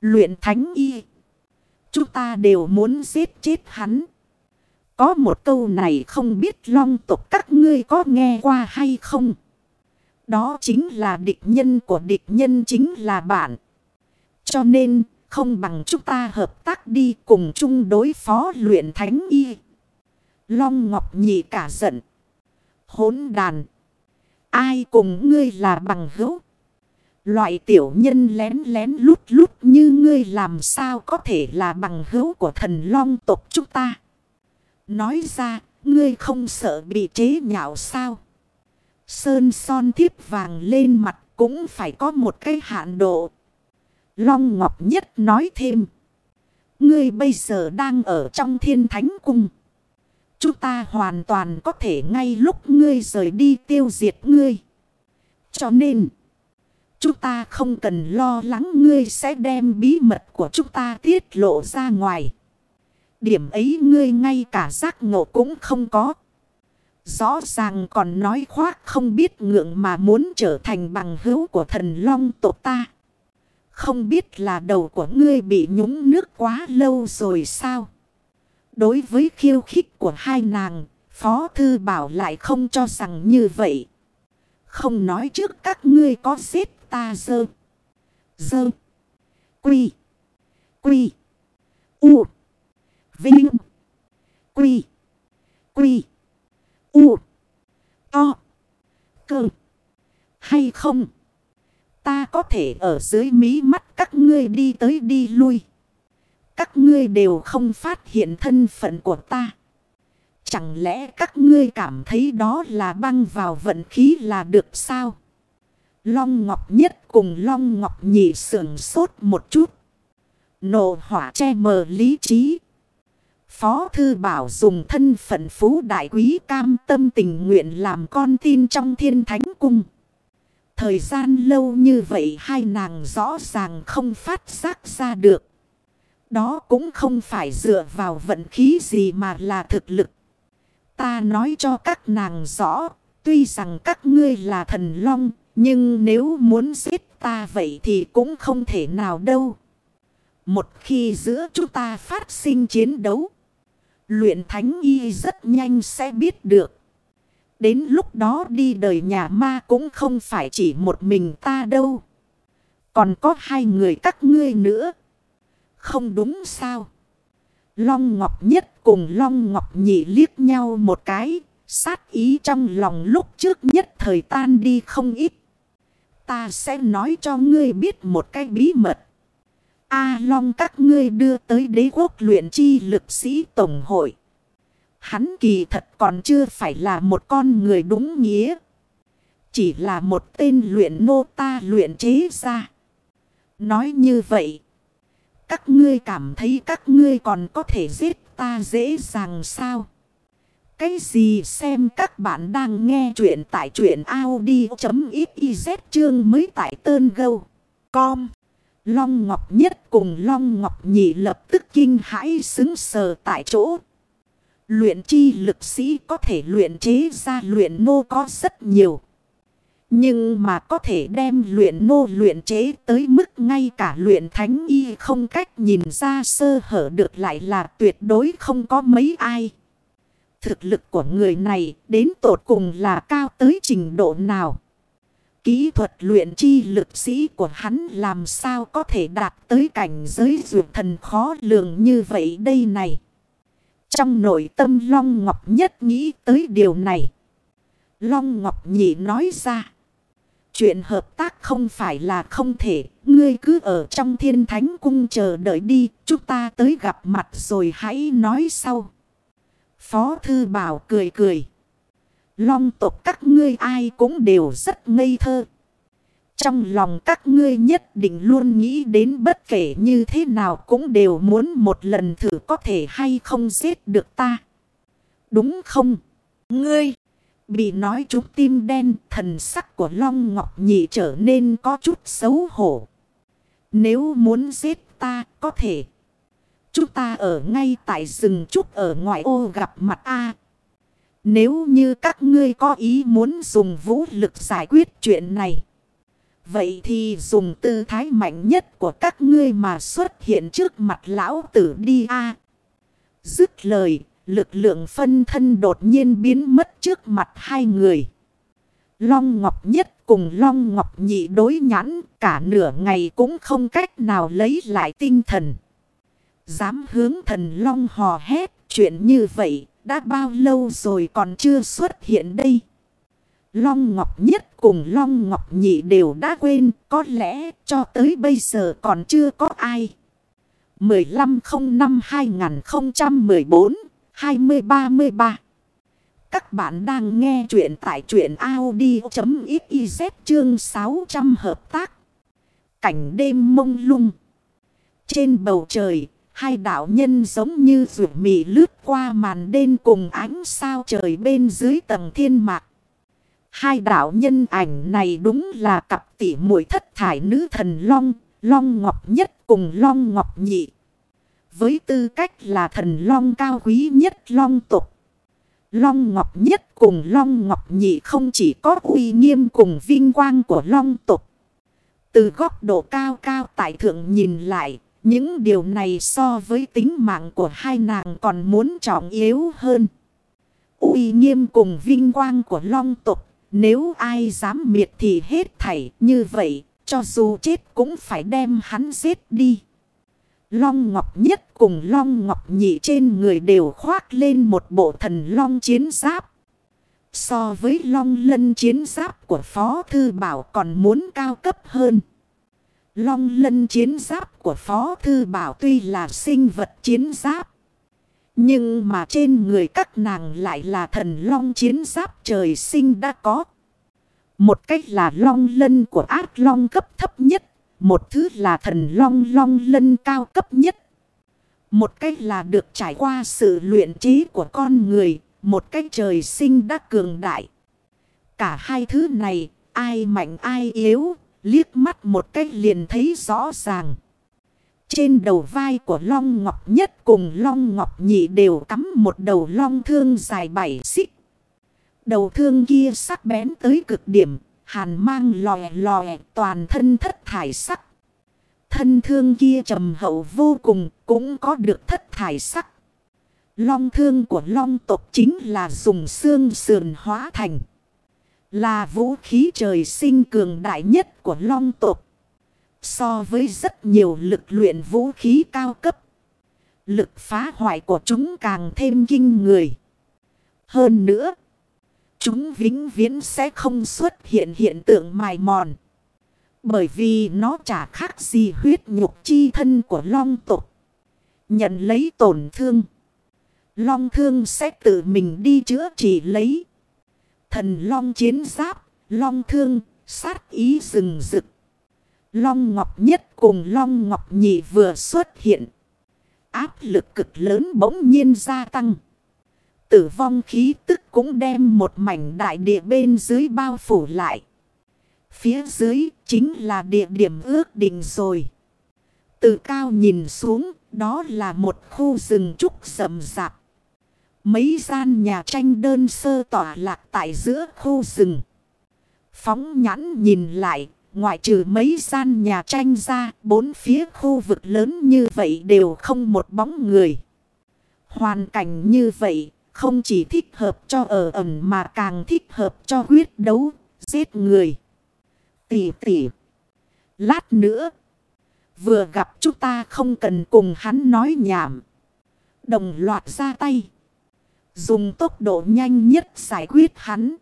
Luyện thánh y. Chúng ta đều muốn giết chết hắn. Có một câu này không biết long tục các ngươi có nghe qua hay không? Đó chính là địch nhân của địch nhân chính là bạn. Cho nên, không bằng chúng ta hợp tác đi cùng chung đối phó luyện thánh y. Long Ngọc nhị cả giận. Hốn đàn. Ai cùng ngươi là bằng hữu? Loại tiểu nhân lén lén lút lút như ngươi làm sao có thể là bằng hữu của thần long tộc chúng ta. Nói ra, ngươi không sợ bị chế nhạo sao? Sơn son thiếp vàng lên mặt cũng phải có một cái hạn độ. Long Ngọc Nhất nói thêm. Ngươi bây giờ đang ở trong thiên thánh cung. Chúng ta hoàn toàn có thể ngay lúc ngươi rời đi tiêu diệt ngươi. Cho nên, chúng ta không cần lo lắng ngươi sẽ đem bí mật của chúng ta tiết lộ ra ngoài. Điểm ấy ngươi ngay cả giác ngộ cũng không có. Rõ ràng còn nói khoác không biết ngượng mà muốn trở thành bằng hữu của thần long tộc ta. Không biết là đầu của ngươi bị nhúng nước quá lâu rồi sao? Đối với khiêu khích của hai nàng, Phó Thư Bảo lại không cho rằng như vậy. Không nói trước các ngươi có giết ta dơ. Dơ. Quy. Quy. U. Vinh. Quy. Quy. U. To. Cơ. Hay không? Ta có thể ở dưới mí mắt các ngươi đi tới đi lui. Các ngươi đều không phát hiện thân phận của ta. Chẳng lẽ các ngươi cảm thấy đó là băng vào vận khí là được sao? Long Ngọc Nhất cùng Long Ngọc Nhị sưởng sốt một chút. Nộ hỏa che mờ lý trí. Phó Thư Bảo dùng thân phận phú đại quý cam tâm tình nguyện làm con tin trong thiên thánh cung. Thời gian lâu như vậy hai nàng rõ ràng không phát giác ra được. Đó cũng không phải dựa vào vận khí gì mà là thực lực. Ta nói cho các nàng rõ, tuy rằng các ngươi là thần long, nhưng nếu muốn giết ta vậy thì cũng không thể nào đâu. Một khi giữa chúng ta phát sinh chiến đấu, luyện thánh y rất nhanh sẽ biết được. Đến lúc đó đi đời nhà ma cũng không phải chỉ một mình ta đâu. Còn có hai người các ngươi nữa. Không đúng sao? Long Ngọc Nhất cùng Long Ngọc Nhị liếc nhau một cái. Sát ý trong lòng lúc trước nhất thời tan đi không ít. Ta sẽ nói cho ngươi biết một cái bí mật. A Long, các ngươi đưa tới đế quốc luyện chi lực sĩ tổng hội. Hắn kỳ thật còn chưa phải là một con người đúng nghĩa. Chỉ là một tên luyện nô ta luyện chế ra. Nói như vậy. Các ngươi cảm thấy các ngươi còn có thể giết ta dễ dàng sao? Cái gì xem các bạn đang nghe chuyện tại chuyện Audi.xyz chương mới tại tơn gâu. Com. Long Ngọc Nhất cùng Long Ngọc Nhị lập tức kinh hãi xứng sờ tại chỗ. Luyện chi lực sĩ có thể luyện chế ra luyện nô có rất nhiều. Nhưng mà có thể đem luyện nô luyện chế tới mức ngay cả luyện thánh y không cách nhìn ra sơ hở được lại là tuyệt đối không có mấy ai. Thực lực của người này đến tột cùng là cao tới trình độ nào? Kỹ thuật luyện chi lực sĩ của hắn làm sao có thể đạt tới cảnh giới dược thần khó lường như vậy đây này? Trong nội tâm Long Ngọc nhất nghĩ tới điều này. Long Ngọc nhị nói ra. Chuyện hợp tác không phải là không thể. Ngươi cứ ở trong thiên thánh cung chờ đợi đi. Chúng ta tới gặp mặt rồi hãy nói sau. Phó Thư Bảo cười cười. Long tộc các ngươi ai cũng đều rất ngây thơ. Trong lòng các ngươi nhất định luôn nghĩ đến bất kể như thế nào cũng đều muốn một lần thử có thể hay không giết được ta. Đúng không? Ngươi! Bị nói chút tim đen thần sắc của Long Ngọc Nhị trở nên có chút xấu hổ. Nếu muốn giết ta có thể. Chúng ta ở ngay tại rừng trúc ở ngoại ô gặp mặt A. Nếu như các ngươi có ý muốn dùng vũ lực giải quyết chuyện này. Vậy thì dùng tư thái mạnh nhất của các ngươi mà xuất hiện trước mặt lão tử đi a Dứt lời, lực lượng phân thân đột nhiên biến mất trước mặt hai người. Long Ngọc Nhất cùng Long Ngọc Nhị đối nhãn cả nửa ngày cũng không cách nào lấy lại tinh thần. Dám hướng thần Long hò hét chuyện như vậy đã bao lâu rồi còn chưa xuất hiện đây. Long Ngọc Nhất cùng Long Ngọc Nhị đều đã quên, có lẽ cho tới bây giờ còn chưa có ai. 1505 2014 1505-2014-2033 Các bạn đang nghe chuyện tại chuyện Audi.xyz chương 600 hợp tác. Cảnh đêm mông lung. Trên bầu trời, Hai đạo nhân giống như rượu mì lướt qua màn đêm cùng ánh sao trời bên dưới tầng thiên mạc. Hai đạo nhân ảnh này đúng là cặp tỷ muội thất thải nữ thần Long, Long Ngọc Nhất cùng Long Ngọc Nhị. Với tư cách là thần Long cao quý nhất Long tục. Long Ngọc Nhất cùng Long Ngọc Nhị không chỉ có uy nghiêm cùng vinh quang của Long tục. Từ góc độ cao cao tại thượng nhìn lại, những điều này so với tính mạng của hai nàng còn muốn trọng yếu hơn. uy nghiêm cùng vinh quang của Long tục, nếu ai dám miệt thì hết thảy như vậy, cho dù chết cũng phải đem hắn giết đi. Long Ngọc Nhất cùng Long Ngọc Nhị trên người đều khoác lên một bộ thần Long chiến giáp. So với Long Lân chiến giáp của Phó Thư Bảo còn muốn cao cấp hơn. Long Lân chiến giáp của Phó Thư Bảo tuy là sinh vật chiến giáp. Nhưng mà trên người các nàng lại là thần Long chiến giáp trời sinh đã có. Một cách là Long Lân của ác Long cấp thấp nhất. Một thứ là thần long long lân cao cấp nhất. Một cách là được trải qua sự luyện trí của con người. Một cách trời sinh đã cường đại. Cả hai thứ này, ai mạnh ai yếu, liếc mắt một cách liền thấy rõ ràng. Trên đầu vai của Long Ngọc Nhất cùng Long Ngọc Nhị đều cắm một đầu long thương dài bảy xích. Đầu thương kia sắc bén tới cực điểm, Hàn mang lòe lòe toàn thân thất thải sắc. Thân thương kia trầm hậu vô cùng cũng có được thất thải sắc. Long thương của long tộc chính là dùng xương sườn hóa thành. Là vũ khí trời sinh cường đại nhất của long tộc. So với rất nhiều lực luyện vũ khí cao cấp. Lực phá hoại của chúng càng thêm kinh người. Hơn nữa. Chúng vĩnh viễn sẽ không xuất hiện hiện tượng mài mòn. Bởi vì nó chả khác gì huyết nhục chi thân của long tục. Nhận lấy tổn thương. Long thương sẽ tự mình đi chữa trị lấy. Thần long chiến giáp, long thương, sát ý rừng rực. Long Ngọc Nhất cùng Long Ngọc Nhị vừa xuất hiện. Áp lực cực lớn bỗng nhiên gia tăng tử vong khí tức cũng đem một mảnh đại địa bên dưới bao phủ lại. Phía dưới chính là địa điểm ước định rồi. Từ cao nhìn xuống, đó là một khu rừng trúc rậm rạp. Mấy gian nhà tranh đơn sơ tỏa lạc tại giữa khu rừng. Phóng nhãn nhìn lại, ngoại trừ mấy gian nhà tranh ra, bốn phía khu vực lớn như vậy đều không một bóng người. Hoàn cảnh như vậy, không chỉ thích hợp cho ở ẩn mà càng thích hợp cho quyết đấu, giết người. Tỷ tỷ. Lát nữa. Vừa gặp chúng ta không cần cùng hắn nói nhảm. Đồng loạt ra tay. Dùng tốc độ nhanh nhất giải quyết hắn.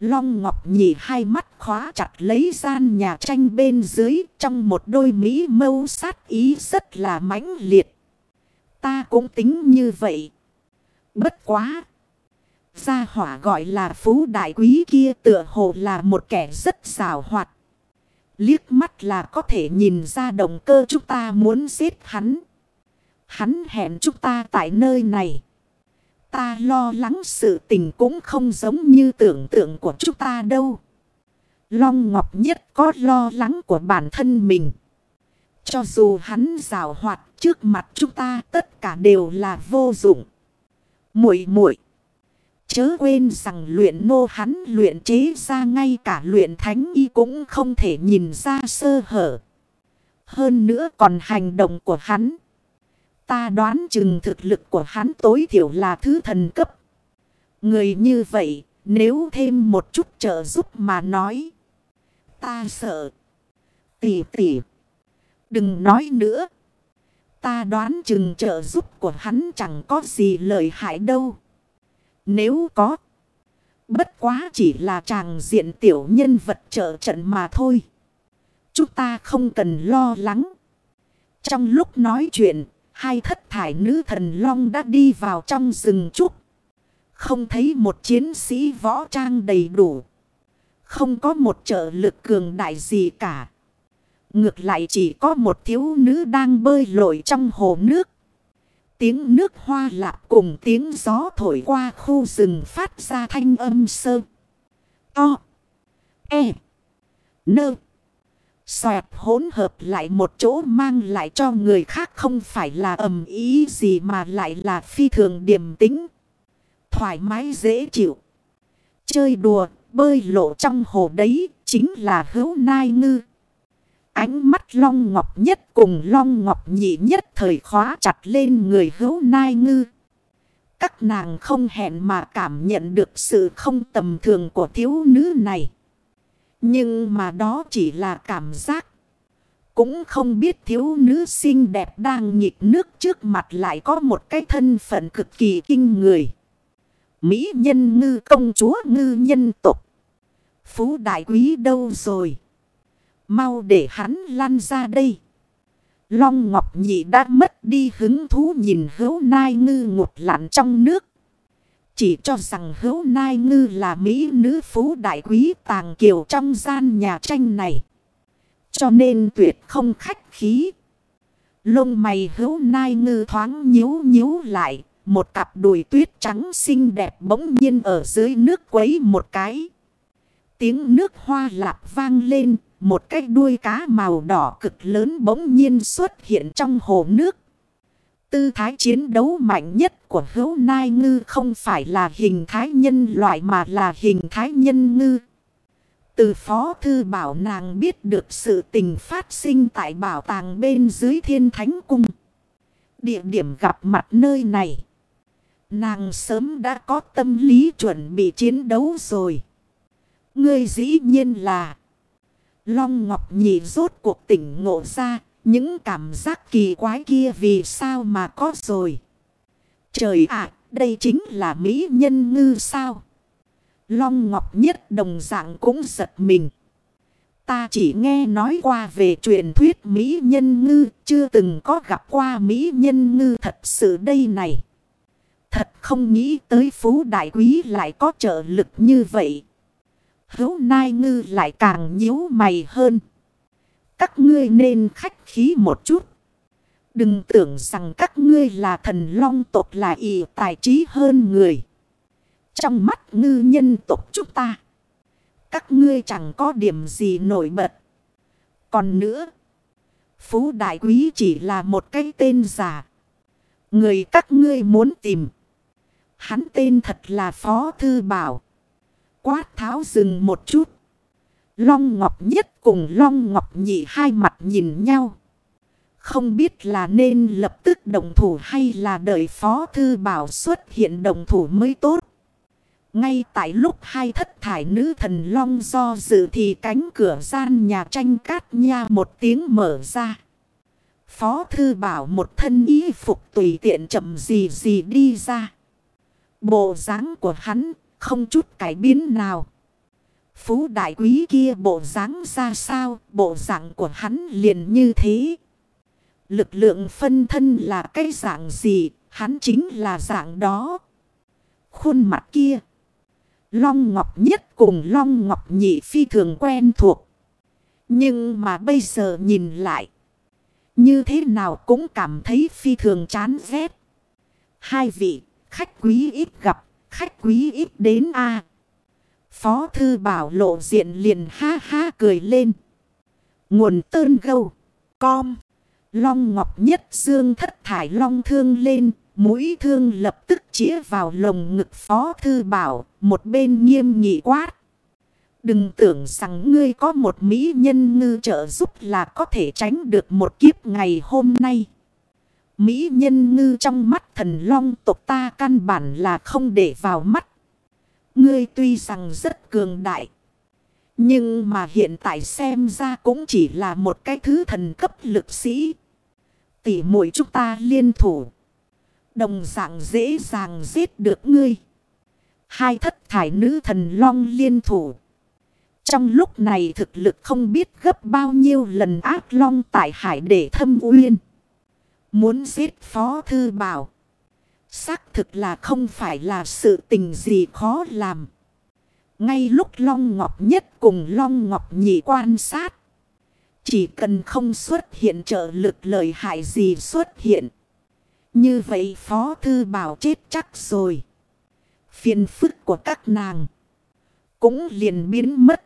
Long Ngọc nhỉ hai mắt khóa chặt lấy gian nhà tranh bên dưới trong một đôi mỹ mâu sát ý rất là mãnh liệt. Ta cũng tính như vậy. Bất quá. Gia hỏa gọi là phú đại quý kia tựa hồ là một kẻ rất xảo hoạt. Liếc mắt là có thể nhìn ra động cơ chúng ta muốn giết hắn. Hắn hẹn chúng ta tại nơi này. Ta lo lắng sự tình cũng không giống như tưởng tượng của chúng ta đâu. Long Ngọc Nhất có lo lắng của bản thân mình. Cho dù hắn rào hoạt trước mặt chúng ta, tất cả đều là vô dụng muội muội Chớ quên rằng luyện nô hắn luyện chế ra ngay cả luyện thánh y cũng không thể nhìn ra sơ hở. Hơn nữa còn hành động của hắn. Ta đoán chừng thực lực của hắn tối thiểu là thứ thần cấp. Người như vậy, nếu thêm một chút trợ giúp mà nói. Ta sợ. Tỷ tỷ. Đừng nói nữa. Ta đoán chừng trợ giúp của hắn chẳng có gì lợi hại đâu. Nếu có. Bất quá chỉ là chàng diện tiểu nhân vật trợ trận mà thôi. Chúng ta không cần lo lắng. Trong lúc nói chuyện, hai thất thải nữ thần long đã đi vào trong rừng trúc. Không thấy một chiến sĩ võ trang đầy đủ. Không có một trợ lực cường đại gì cả. Ngược lại chỉ có một thiếu nữ đang bơi lội trong hồ nước. Tiếng nước hoa lạp cùng tiếng gió thổi qua khu rừng phát ra thanh âm sơ. To. E. Nơ. Xoẹt hỗn hợp lại một chỗ mang lại cho người khác không phải là ầm ý gì mà lại là phi thường điềm tĩnh. Thoải mái dễ chịu. Chơi đùa, bơi lộ trong hồ đấy chính là hữu nai ngư. Ánh mắt long ngọc nhất cùng long ngọc nhị nhất thời khóa chặt lên người hữu nai ngư. Các nàng không hẹn mà cảm nhận được sự không tầm thường của thiếu nữ này. Nhưng mà đó chỉ là cảm giác. Cũng không biết thiếu nữ xinh đẹp đang nhịp nước trước mặt lại có một cái thân phận cực kỳ kinh người. Mỹ nhân ngư công chúa ngư nhân tục. Phú đại quý đâu rồi? Mau để hắn lăn ra đây. Long Ngọc Nhị đã mất đi hứng thú nhìn hữu nai ngư ngụt lặn trong nước. Chỉ cho rằng hữu nai ngư là mỹ nữ phú đại quý tàng kiều trong gian nhà tranh này. Cho nên tuyệt không khách khí. Lông mày hữu nai ngư thoáng nhíu nhíu lại. Một cặp đùi tuyết trắng xinh đẹp bỗng nhiên ở dưới nước quấy một cái. Tiếng nước hoa lạp vang lên. Một cái đuôi cá màu đỏ cực lớn bỗng nhiên xuất hiện trong hồ nước. Tư thái chiến đấu mạnh nhất của hữu nai ngư không phải là hình thái nhân loại mà là hình thái nhân ngư. Từ phó thư bảo nàng biết được sự tình phát sinh tại bảo tàng bên dưới thiên thánh cung. Địa điểm gặp mặt nơi này. Nàng sớm đã có tâm lý chuẩn bị chiến đấu rồi. Ngươi dĩ nhiên là Long Ngọc Nhị rốt cuộc tỉnh ngộ ra những cảm giác kỳ quái kia vì sao mà có rồi. Trời ạ, đây chính là Mỹ nhân ngư sao? Long Ngọc Nhất đồng dạng cũng giật mình. Ta chỉ nghe nói qua về truyền thuyết Mỹ nhân ngư, chưa từng có gặp qua Mỹ nhân ngư thật sự đây này. Thật không nghĩ tới phú đại quý lại có trợ lực như vậy. Hữu nai ngư lại càng nhíu mày hơn. Các ngươi nên khách khí một chút. Đừng tưởng rằng các ngươi là thần long tộc là ỷ tài trí hơn người. Trong mắt ngư nhân tộc chúng ta. Các ngươi chẳng có điểm gì nổi bật. Còn nữa. Phú Đại Quý chỉ là một cái tên giả. Người các ngươi muốn tìm. Hắn tên thật là Phó Thư Bảo. Quát tháo dừng một chút. Long Ngọc Nhất cùng Long Ngọc Nhị hai mặt nhìn nhau. Không biết là nên lập tức đồng thủ hay là đợi Phó Thư Bảo xuất hiện đồng thủ mới tốt. Ngay tại lúc hai thất thải nữ thần long do dự thì cánh cửa gian nhà tranh cát nha một tiếng mở ra. Phó Thư Bảo một thân y phục tùy tiện chậm gì gì đi ra. Bộ dáng của hắn không chút cải biến nào. Phú đại quý kia bộ dáng ra sao, bộ dạng của hắn liền như thế. Lực lượng phân thân là cái dạng gì, hắn chính là dạng đó. Khuôn mặt kia. Long Ngọc Nhất cùng Long Ngọc Nhị phi thường quen thuộc. Nhưng mà bây giờ nhìn lại. Như thế nào cũng cảm thấy phi thường chán ghét. Hai vị, khách quý ít gặp, khách quý ít đến a Phó thư bảo lộ diện liền ha ha cười lên. Nguồn tơn gâu. Com. Long ngọc nhất dương thất thải long thương lên. Mũi thương lập tức chĩa vào lồng ngực phó thư bảo. Một bên nghiêm nghị quát. Đừng tưởng rằng ngươi có một mỹ nhân ngư trợ giúp là có thể tránh được một kiếp ngày hôm nay. Mỹ nhân ngư trong mắt thần long tộc ta căn bản là không để vào mắt. Ngươi tuy rằng rất cường đại. Nhưng mà hiện tại xem ra cũng chỉ là một cái thứ thần cấp lực sĩ. Tỉ muội chúng ta liên thủ. Đồng dạng dễ dàng giết được ngươi. Hai thất thải nữ thần long liên thủ. Trong lúc này thực lực không biết gấp bao nhiêu lần ác long tại hải để thâm uyên. Muốn giết phó thư bảo. Xác thực là không phải là sự tình gì khó làm. Ngay lúc Long Ngọc Nhất cùng Long Ngọc Nhị quan sát. Chỉ cần không xuất hiện trợ lực lợi hại gì xuất hiện. Như vậy Phó Thư Bảo chết chắc rồi. Phiền phức của các nàng cũng liền biến mất.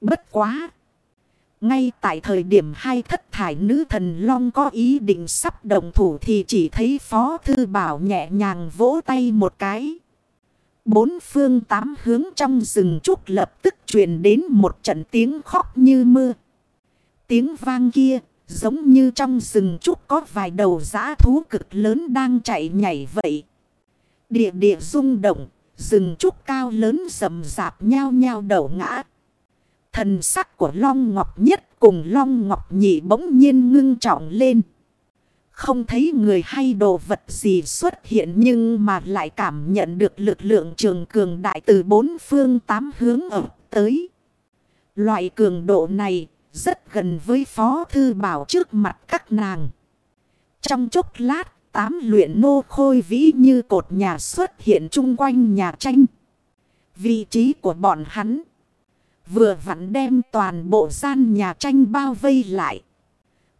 Bất quá! Ngay tại thời điểm hai thất thải nữ thần long có ý định sắp đồng thủ thì chỉ thấy Phó Thư Bảo nhẹ nhàng vỗ tay một cái. Bốn phương tám hướng trong rừng trúc lập tức truyền đến một trận tiếng khóc như mưa. Tiếng vang kia giống như trong rừng trúc có vài đầu giã thú cực lớn đang chạy nhảy vậy. Địa địa rung động, rừng trúc cao lớn rầm rạp nhau nhau đầu ngã. Thần sắc của Long Ngọc Nhất cùng Long Ngọc Nhị bỗng nhiên ngưng trọng lên. Không thấy người hay đồ vật gì xuất hiện nhưng mà lại cảm nhận được lực lượng trường cường đại từ bốn phương tám hướng ở tới. Loại cường độ này rất gần với Phó Thư Bảo trước mặt các nàng. Trong chốc lát, tám luyện nô khôi vĩ như cột nhà xuất hiện chung quanh nhà tranh. Vị trí của bọn hắn vừa vặn đem toàn bộ gian nhà tranh bao vây lại.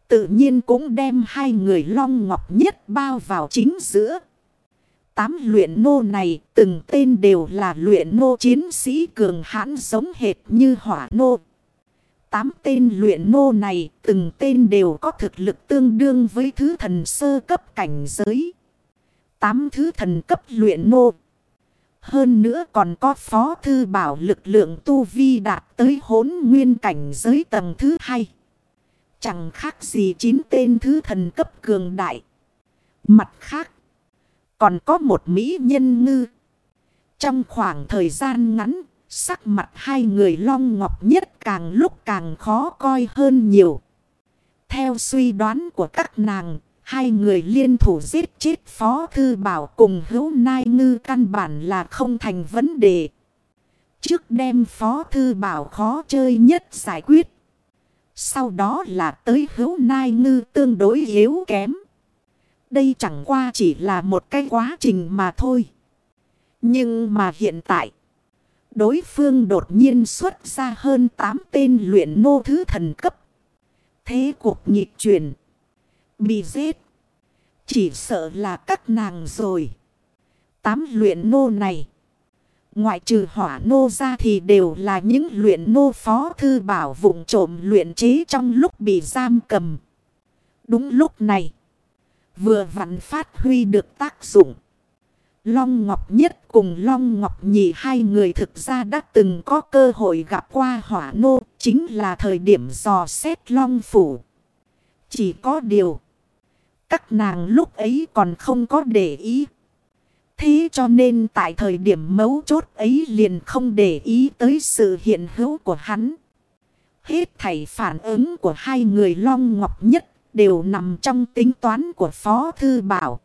Tự nhiên cũng đem hai người long ngọc nhất bao vào chính giữa. Tám luyện nô này, từng tên đều là luyện nô chiến sĩ cường hãn giống hệt như hỏa nô. Tám tên luyện nô này, từng tên đều có thực lực tương đương với thứ thần sơ cấp cảnh giới. Tám thứ thần cấp luyện nô. Hơn nữa còn có phó thư bảo lực lượng tu vi đạt tới hốn nguyên cảnh giới tầng thứ hai. Chẳng khác gì chín tên thứ thần cấp cường đại. Mặt khác, còn có một mỹ nhân ngư. Trong khoảng thời gian ngắn, sắc mặt hai người long ngọc nhất càng lúc càng khó coi hơn nhiều. Theo suy đoán của các nàng, hai người liên thủ giết chết Phó Thư Bảo cùng hữu nai ngư căn bản là không thành vấn đề. Trước đem Phó Thư Bảo khó chơi nhất giải quyết. Sau đó là tới hữu nai ngư tương đối yếu kém. Đây chẳng qua chỉ là một cái quá trình mà thôi. Nhưng mà hiện tại, đối phương đột nhiên xuất ra hơn 8 tên luyện nô thứ thần cấp. Thế cuộc nghịch chuyển, bị giết. Chỉ sợ là các nàng rồi. Tám luyện nô này. Ngoại trừ hỏa nô ra thì đều là những luyện nô phó thư bảo vụng trộm luyện chế trong lúc bị giam cầm. Đúng lúc này. Vừa vặn phát huy được tác dụng. Long Ngọc Nhất cùng Long Ngọc Nhị hai người thực ra đã từng có cơ hội gặp qua hỏa nô. Chính là thời điểm dò xét Long Phủ. Chỉ có điều. Các nàng lúc ấy còn không có để ý. Thế cho nên tại thời điểm mấu chốt ấy liền không để ý tới sự hiện hữu của hắn. Hết thảy phản ứng của hai người long ngọc nhất đều nằm trong tính toán của Phó Thư Bảo.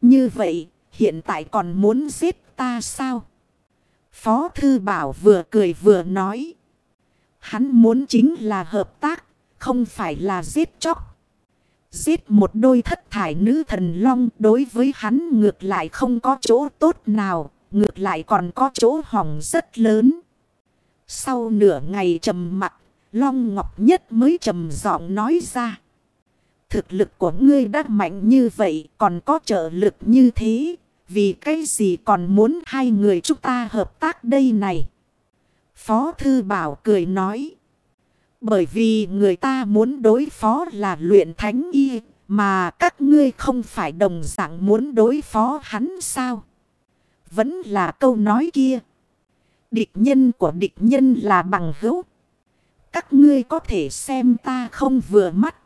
Như vậy, hiện tại còn muốn giết ta sao? Phó Thư Bảo vừa cười vừa nói. Hắn muốn chính là hợp tác, không phải là giết chóc. Giết một đôi thất thải nữ thần long đối với hắn ngược lại không có chỗ tốt nào, ngược lại còn có chỗ hỏng rất lớn. Sau nửa ngày trầm mặt, Long Ngọc Nhất mới trầm giọng nói ra. Thực lực của ngươi đã mạnh như vậy, còn có trợ lực như thế, vì cái gì còn muốn hai người chúng ta hợp tác đây này? Phó Thư Bảo cười nói. Bởi vì người ta muốn đối phó là luyện thánh y, mà các ngươi không phải đồng dạng muốn đối phó hắn sao? Vẫn là câu nói kia. Địch nhân của địch nhân là bằng hữu. Các ngươi có thể xem ta không vừa mắt.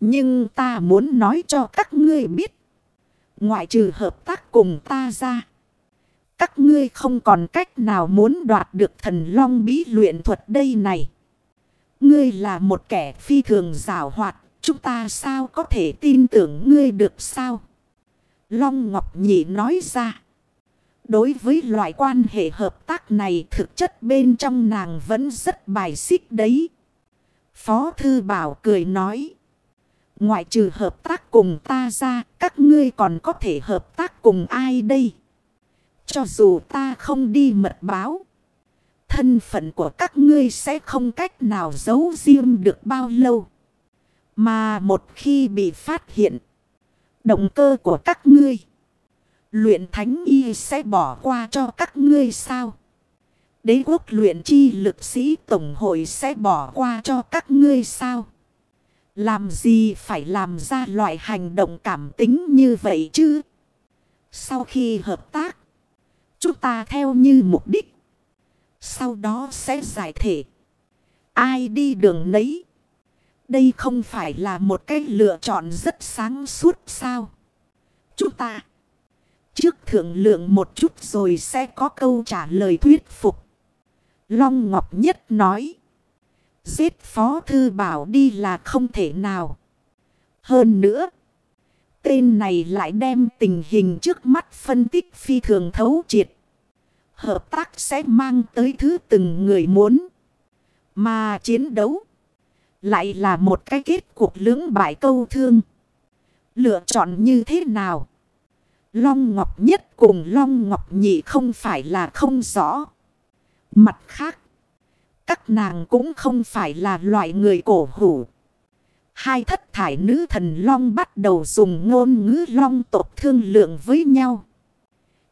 Nhưng ta muốn nói cho các ngươi biết. Ngoại trừ hợp tác cùng ta ra. Các ngươi không còn cách nào muốn đoạt được thần long bí luyện thuật đây này. Ngươi là một kẻ phi thường rào hoạt. Chúng ta sao có thể tin tưởng ngươi được sao? Long Ngọc Nhị nói ra. Đối với loại quan hệ hợp tác này thực chất bên trong nàng vẫn rất bài xích đấy. Phó Thư Bảo cười nói. Ngoại trừ hợp tác cùng ta ra, các ngươi còn có thể hợp tác cùng ai đây? Cho dù ta không đi mật báo thân phận của các ngươi sẽ không cách nào giấu riêng được bao lâu. Mà một khi bị phát hiện, động cơ của các ngươi, luyện thánh y sẽ bỏ qua cho các ngươi sao? Đế quốc luyện chi lực sĩ tổng hội sẽ bỏ qua cho các ngươi sao? Làm gì phải làm ra loại hành động cảm tính như vậy chứ? Sau khi hợp tác, chúng ta theo như mục đích. Sau đó sẽ giải thể. Ai đi đường nấy? Đây không phải là một cái lựa chọn rất sáng suốt sao? Chúng ta trước thượng lượng một chút rồi sẽ có câu trả lời thuyết phục. Long Ngọc Nhất nói. Giết Phó Thư Bảo đi là không thể nào. Hơn nữa. Tên này lại đem tình hình trước mắt phân tích phi thường thấu triệt. Hợp tác sẽ mang tới thứ từng người muốn. Mà chiến đấu. Lại là một cái kết cuộc lưỡng bại câu thương. Lựa chọn như thế nào? Long Ngọc Nhất cùng Long Ngọc Nhị không phải là không rõ. Mặt khác, các nàng cũng không phải là loại người cổ hủ. Hai thất thải nữ thần long bắt đầu dùng ngôn ngữ long tộc thương lượng với nhau.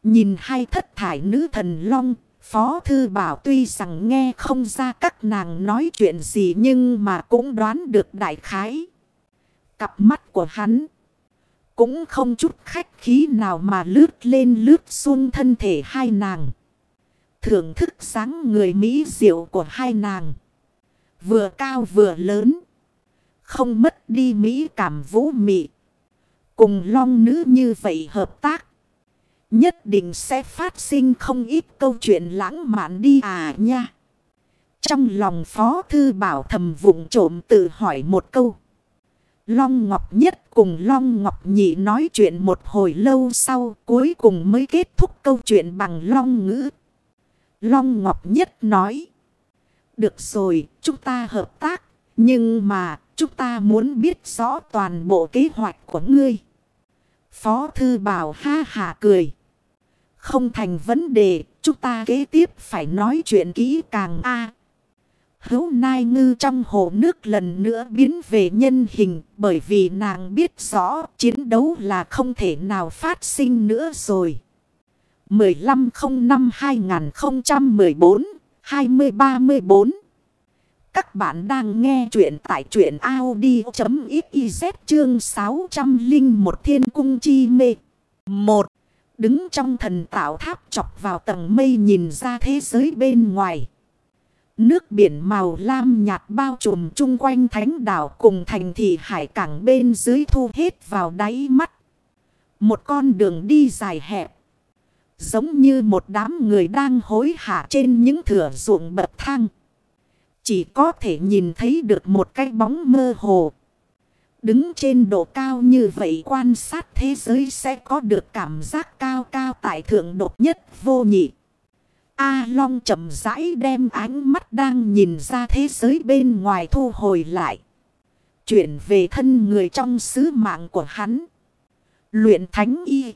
Nhìn hai thất thải nữ thần long, Phó Thư Bảo tuy rằng nghe không ra các nàng nói chuyện gì nhưng mà cũng đoán được đại khái. Cặp mắt của hắn cũng không chút khách khí nào mà lướt lên lướt xuống thân thể hai nàng. Thưởng thức sáng người Mỹ diệu của hai nàng. Vừa cao vừa lớn. Không mất đi Mỹ cảm vũ mị. Cùng long nữ như vậy hợp tác. Nhất định sẽ phát sinh không ít câu chuyện lãng mạn đi à nha. Trong lòng Phó Thư Bảo thầm vụng trộm tự hỏi một câu. Long Ngọc Nhất cùng Long Ngọc Nhị nói chuyện một hồi lâu sau cuối cùng mới kết thúc câu chuyện bằng Long ngữ. Long Ngọc Nhất nói. Được rồi, chúng ta hợp tác. Nhưng mà, chúng ta muốn biết rõ toàn bộ kế hoạch của ngươi. Phó Thư Bảo ha hà cười. Không thành vấn đề, chúng ta kế tiếp phải nói chuyện kỹ càng a Hấu nai ngư trong hồ nước lần nữa biến về nhân hình bởi vì nàng biết rõ chiến đấu là không thể nào phát sinh nữa rồi. 1505-2014-2034 Các bạn đang nghe chuyện tại truyện Audi.xyz chương 601 Thiên Cung Chi Mê 1. Đứng trong thần tạo tháp chọc vào tầng mây nhìn ra thế giới bên ngoài. Nước biển màu lam nhạt bao trùm chung quanh thánh đảo cùng thành thị hải cảng bên dưới thu hết vào đáy mắt. Một con đường đi dài hẹp. Giống như một đám người đang hối hả trên những thửa ruộng bậc thang. Chỉ có thể nhìn thấy được một cái bóng mơ hồ. Đứng trên độ cao như vậy quan sát thế giới sẽ có được cảm giác cao cao tại thượng độc nhất vô nhị. A Long chậm rãi đem ánh mắt đang nhìn ra thế giới bên ngoài thu hồi lại. Chuyển về thân người trong sứ mạng của hắn. Luyện thánh y.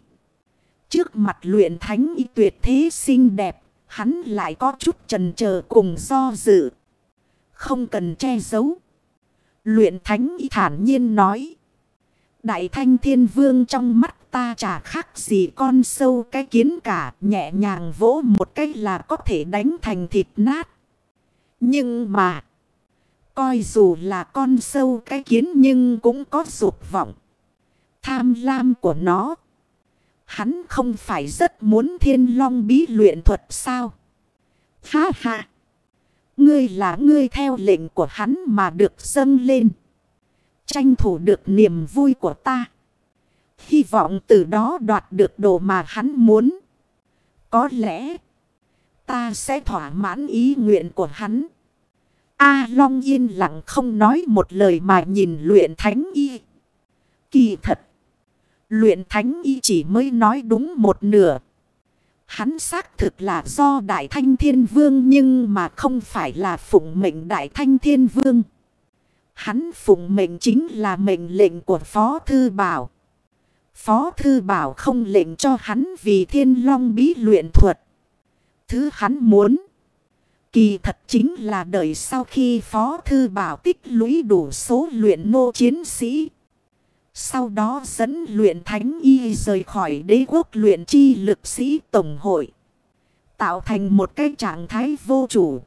Trước mặt luyện thánh y tuyệt thế xinh đẹp, hắn lại có chút trần chờ cùng do dự. Không cần che giấu. Luyện thánh y thản nhiên nói. Đại thanh thiên vương trong mắt ta chả khác gì con sâu cái kiến cả nhẹ nhàng vỗ một cái là có thể đánh thành thịt nát. Nhưng mà, coi dù là con sâu cái kiến nhưng cũng có dục vọng. Tham lam của nó. Hắn không phải rất muốn thiên long bí luyện thuật sao? Ha ha! Ngươi là ngươi theo lệnh của hắn mà được dâng lên. Tranh thủ được niềm vui của ta. Hy vọng từ đó đoạt được đồ mà hắn muốn. Có lẽ, ta sẽ thỏa mãn ý nguyện của hắn. A Long yên lặng không nói một lời mà nhìn luyện thánh y. Kỳ thật. Luyện thánh y chỉ mới nói đúng một nửa. Hắn xác thực là do Đại Thanh Thiên Vương nhưng mà không phải là phụng mệnh Đại Thanh Thiên Vương. Hắn phụng mệnh chính là mệnh lệnh của Phó Thư Bảo. Phó Thư Bảo không lệnh cho hắn vì thiên long bí luyện thuật. Thứ hắn muốn. Kỳ thật chính là đợi sau khi Phó Thư Bảo tích lũy đủ số luyện nô chiến sĩ. Sau đó dẫn luyện thánh y rời khỏi đế quốc luyện chi lực sĩ tổng hội. Tạo thành một cái trạng thái vô chủ.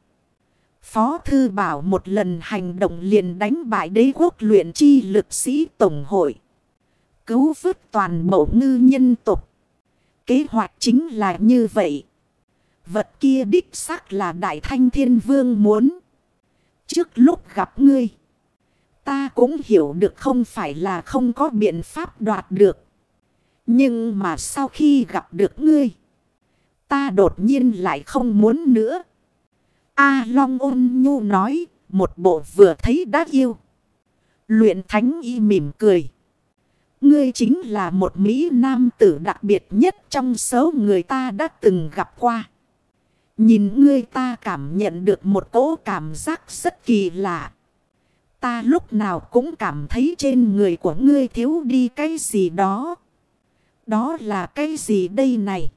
Phó Thư Bảo một lần hành động liền đánh bại đế quốc luyện chi lực sĩ tổng hội. Cứu vứt toàn bộ ngư nhân tục. Kế hoạch chính là như vậy. Vật kia đích xác là Đại Thanh Thiên Vương muốn. Trước lúc gặp ngươi. Ta cũng hiểu được không phải là không có biện pháp đoạt được. Nhưng mà sau khi gặp được ngươi. Ta đột nhiên lại không muốn nữa. A Long ôn nhu nói. Một bộ vừa thấy đã yêu. Luyện thánh y mỉm cười. Ngươi chính là một Mỹ Nam tử đặc biệt nhất trong số người ta đã từng gặp qua. Nhìn ngươi ta cảm nhận được một cỗ cảm giác rất kỳ lạ. Ta lúc nào cũng cảm thấy trên người của ngươi thiếu đi cái gì đó. Đó là cái gì đây này?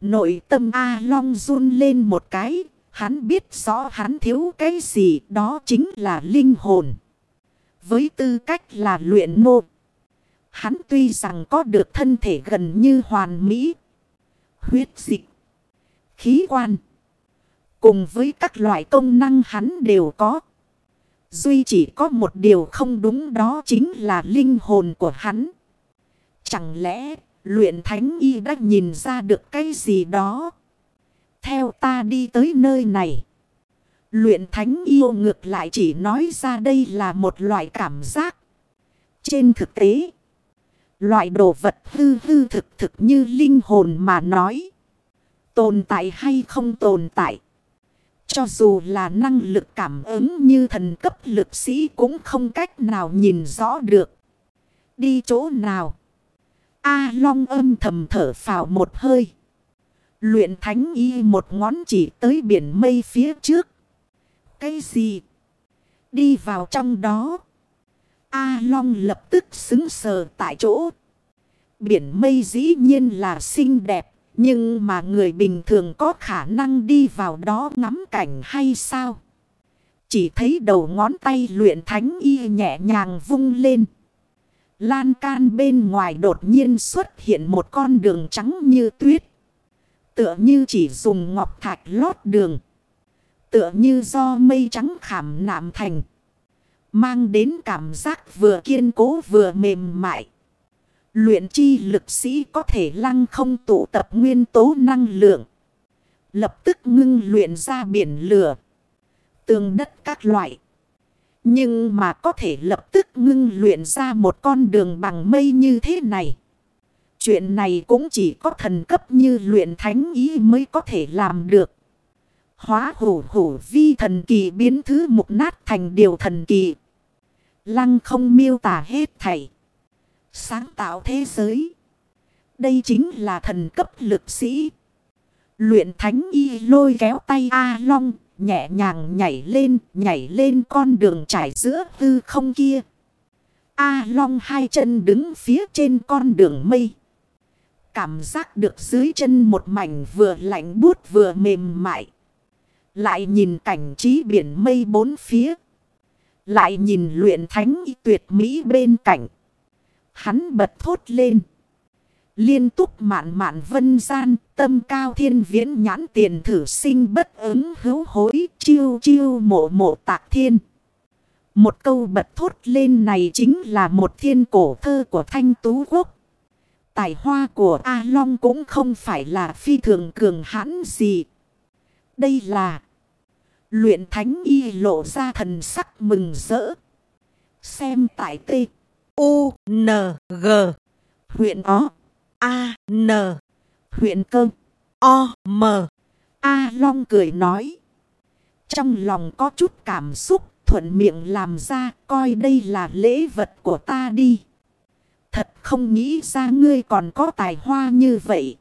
Nội tâm A Long run lên một cái. Hắn biết rõ hắn thiếu cái gì, đó chính là linh hồn. Với tư cách là luyện nô. Hắn tuy rằng có được thân thể gần như hoàn mỹ. Huyết dịch. Khí quan. Cùng với các loại công năng hắn đều có. Duy chỉ có một điều không đúng đó chính là linh hồn của hắn. Chẳng lẽ luyện thánh y đã nhìn ra được cái gì đó? Theo ta đi tới nơi này. Luyện thánh yêu ngược lại chỉ nói ra đây là một loại cảm giác. Trên thực tế, loại đồ vật hư hư thực thực như linh hồn mà nói. Tồn tại hay không tồn tại. Cho dù là năng lực cảm ứng như thần cấp lực sĩ cũng không cách nào nhìn rõ được. Đi chỗ nào? A Long âm thầm thở phào một hơi. Luyện thánh y một ngón chỉ tới biển mây phía trước. Cái gì? Đi vào trong đó. A Long lập tức xứng sờ tại chỗ. Biển mây dĩ nhiên là xinh đẹp. Nhưng mà người bình thường có khả năng đi vào đó ngắm cảnh hay sao? Chỉ thấy đầu ngón tay luyện thánh y nhẹ nhàng vung lên. Lan can bên ngoài đột nhiên xuất hiện một con đường trắng như tuyết. Tựa như chỉ dùng ngọc thạch lót đường. Tựa như do mây trắng khảm nạm thành. Mang đến cảm giác vừa kiên cố vừa mềm mại. Luyện chi lực sĩ có thể lăng không tụ tập nguyên tố năng lượng. Lập tức ngưng luyện ra biển lửa. Tường đất các loại. Nhưng mà có thể lập tức ngưng luyện ra một con đường bằng mây như thế này. Chuyện này cũng chỉ có thần cấp như luyện thánh ý mới có thể làm được. Hóa hủ hủ vi thần kỳ biến thứ mục nát thành điều thần kỳ. Lăng không miêu tả hết thảy sáng tạo thế giới. Đây chính là thần cấp lực sĩ. Luyện thánh y lôi kéo tay A Long, nhẹ nhàng nhảy lên, nhảy lên con đường trải giữa hư không kia. A Long hai chân đứng phía trên con đường mây. Cảm giác được dưới chân một mảnh vừa lạnh buốt vừa mềm mại. Lại nhìn cảnh trí biển mây bốn phía. Lại nhìn luyện thánh y tuyệt mỹ bên cạnh. Hắn bật thốt lên. Liên túc mạn mạn vân gian, tâm cao thiên viễn nhãn tiền thử sinh bất ứng hữu hối, chiêu chiêu mộ mộ tạc thiên. Một câu bật thốt lên này chính là một thiên cổ thơ của Thanh Tú Quốc. Tài hoa của A Long cũng không phải là phi thường cường hãn gì. Đây là luyện thánh y lộ ra thần sắc mừng rỡ. Xem tại tê. U, N, G. Huyện O. A, N. Huyện Cơ. O, M. A Long cười nói. Trong lòng có chút cảm xúc thuận miệng làm ra coi đây là lễ vật của ta đi. Thật không nghĩ ra ngươi còn có tài hoa như vậy.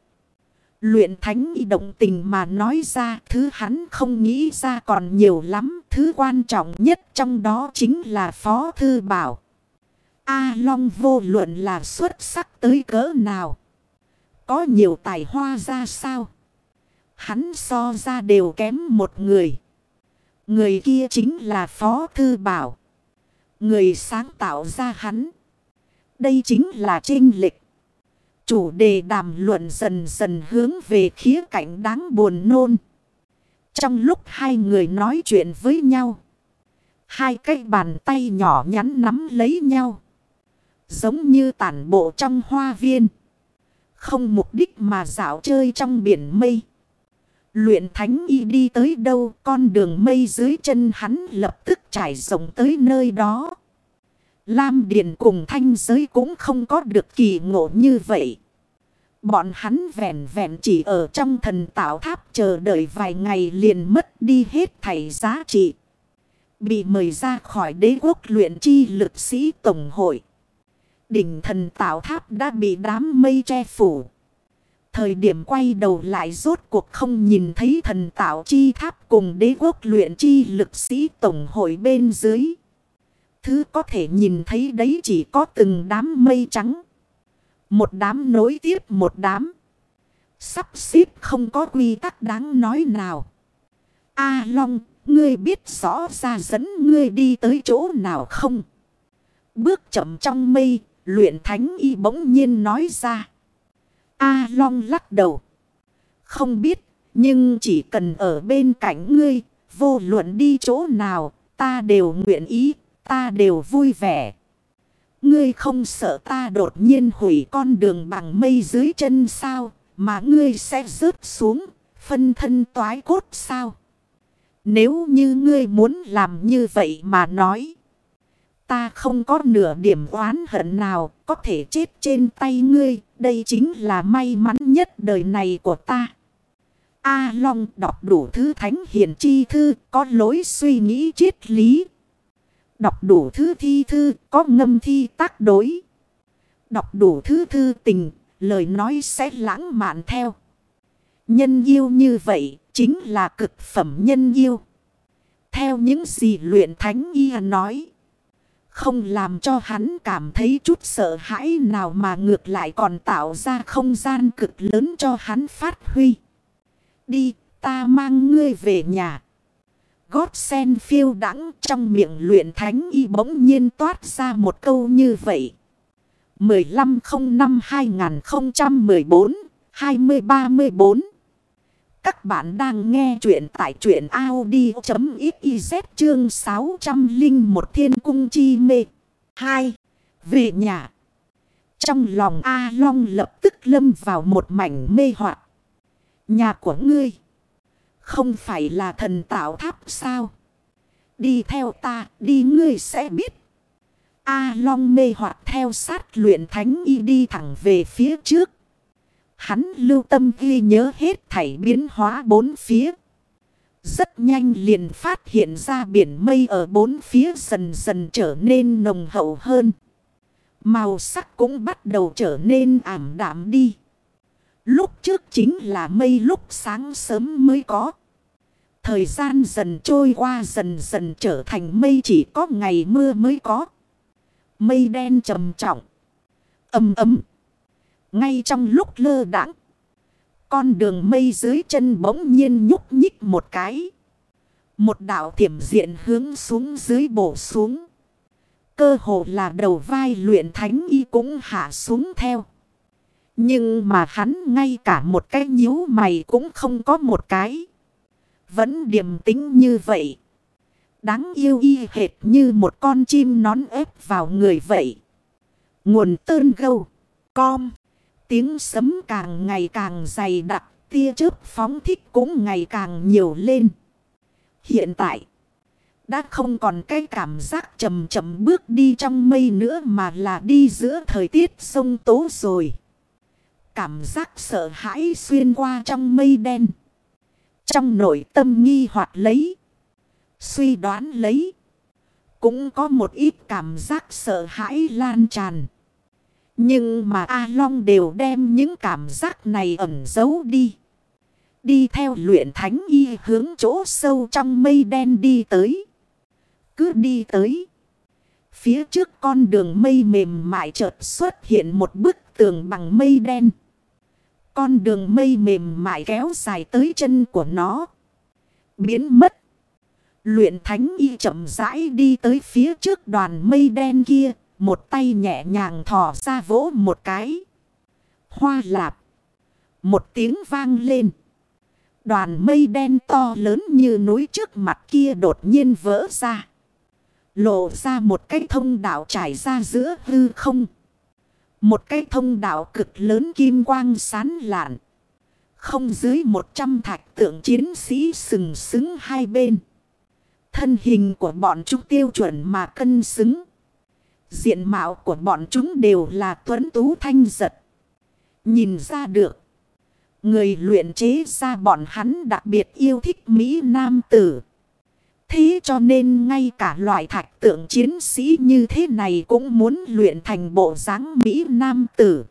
Luyện thánh động tình mà nói ra thứ hắn không nghĩ ra còn nhiều lắm. Thứ quan trọng nhất trong đó chính là Phó Thư Bảo. A Long vô luận là xuất sắc tới cỡ nào. Có nhiều tài hoa ra sao. Hắn so ra đều kém một người. Người kia chính là Phó Thư Bảo. Người sáng tạo ra hắn. Đây chính là trinh lịch. Chủ đề đàm luận dần dần hướng về khía cạnh đáng buồn nôn. Trong lúc hai người nói chuyện với nhau. Hai cái bàn tay nhỏ nhắn nắm lấy nhau. Giống như tản bộ trong hoa viên. Không mục đích mà dạo chơi trong biển mây. Luyện thánh y đi tới đâu, con đường mây dưới chân hắn lập tức trải rộng tới nơi đó. Lam Điền cùng thanh giới cũng không có được kỳ ngộ như vậy. Bọn hắn vẹn vẹn chỉ ở trong thần tạo tháp chờ đợi vài ngày liền mất đi hết thầy giá trị. Bị mời ra khỏi đế quốc luyện chi lực sĩ tổng hội. Đỉnh thần tạo tháp đã bị đám mây che phủ. Thời điểm quay đầu lại rốt cuộc không nhìn thấy thần tạo chi tháp cùng đế quốc luyện chi lực sĩ tổng hội bên dưới. Thứ có thể nhìn thấy đấy chỉ có từng đám mây trắng. Một đám nối tiếp một đám. Sắp xếp không có quy tắc đáng nói nào. A Long, ngươi biết rõ ra dẫn ngươi đi tới chỗ nào không? Bước chậm trong mây, luyện thánh y bỗng nhiên nói ra. A Long lắc đầu. Không biết, nhưng chỉ cần ở bên cạnh ngươi, vô luận đi chỗ nào, ta đều nguyện ý, ta đều vui vẻ. Ngươi không sợ ta đột nhiên hủy con đường bằng mây dưới chân sao, mà ngươi sẽ rớt xuống, phân thân toái cốt sao? Nếu như ngươi muốn làm như vậy mà nói. Ta không có nửa điểm oán hận nào có thể chết trên tay ngươi. Đây chính là may mắn nhất đời này của ta. A Long đọc đủ thứ thánh hiền chi thư có lối suy nghĩ triết lý. Đọc đủ thứ thi thư có ngâm thi tác đối. Đọc đủ thứ thư tình, lời nói sẽ lãng mạn theo. Nhân yêu như vậy chính là cực phẩm nhân yêu. Theo những gì luyện thánh y nói. Không làm cho hắn cảm thấy chút sợ hãi nào mà ngược lại còn tạo ra không gian cực lớn cho hắn phát huy. Đi, ta mang ngươi về nhà. Gót sen phiêu đắng trong miệng luyện thánh y bỗng nhiên toát ra một câu như vậy. 1505-2014-2034 các bạn đang nghe chuyện tại truyện Audi.xyz chương 601 Thiên Cung Chi Mê 2. Về nhà Trong lòng A Long lập tức lâm vào một mảnh mê hoặc Nhà của ngươi không phải là thần tạo tháp sao? Đi theo ta, đi ngươi sẽ biết. A Long mê hoặc theo sát luyện thánh y đi thẳng về phía trước. Hắn lưu tâm ghi nhớ hết thảy biến hóa bốn phía. Rất nhanh liền phát hiện ra biển mây ở bốn phía dần dần trở nên nồng hậu hơn. Màu sắc cũng bắt đầu trở nên ảm đạm đi. Lúc trước chính là mây lúc sáng sớm mới có. Thời gian dần trôi qua dần dần trở thành mây chỉ có ngày mưa mới có. Mây đen trầm trọng. Âm ấm. Ngay trong lúc lơ đãng, Con đường mây dưới chân bỗng nhiên nhúc nhích một cái. Một đạo thiểm diện hướng xuống dưới bổ xuống. Cơ hồ là đầu vai luyện thánh y cũng hạ xuống theo. Nhưng mà hắn ngay cả một cái nhíu mày cũng không có một cái. Vẫn điềm tính như vậy. Đáng yêu y hệt như một con chim nón ép vào người vậy. Nguồn tơn gâu. Com. Tiếng sấm càng ngày càng dày đặc. Tia chớp phóng thích cũng ngày càng nhiều lên. Hiện tại. Đã không còn cái cảm giác chậm chậm bước đi trong mây nữa mà là đi giữa thời tiết sông tố rồi. Cảm giác sợ hãi xuyên qua trong mây đen. Trong nội tâm nghi hoặc lấy. Suy đoán lấy. Cũng có một ít cảm giác sợ hãi lan tràn. Nhưng mà A Long đều đem những cảm giác này ẩn giấu đi. Đi theo luyện thánh y hướng chỗ sâu trong mây đen đi tới. Cứ đi tới. Phía trước con đường mây mềm mại chợt xuất hiện một bức tường bằng mây đen. Con đường mây mềm mại kéo dài tới chân của nó. Biến mất. Luyện thánh y chậm rãi đi tới phía trước đoàn mây đen kia. Một tay nhẹ nhàng thò ra vỗ một cái. Hoa lạp. Một tiếng vang lên. Đoàn mây đen to lớn như núi trước mặt kia đột nhiên vỡ ra. Lộ ra một cái thông đạo trải ra giữa hư không. Một cái thông đạo cực lớn kim quang sán lạn. Không dưới một trăm thạch tượng chiến sĩ sừng sững hai bên. Thân hình của bọn chúng tiêu chuẩn mà cân xứng. Diện mạo của bọn chúng đều là tuấn tú thanh giật. Nhìn ra được. Người luyện chế ra bọn hắn đặc biệt yêu thích Mỹ Nam Tử. Thế cho nên ngay cả loại thạch tượng chiến sĩ như thế này cũng muốn luyện thành bộ dáng Mỹ Nam Tử.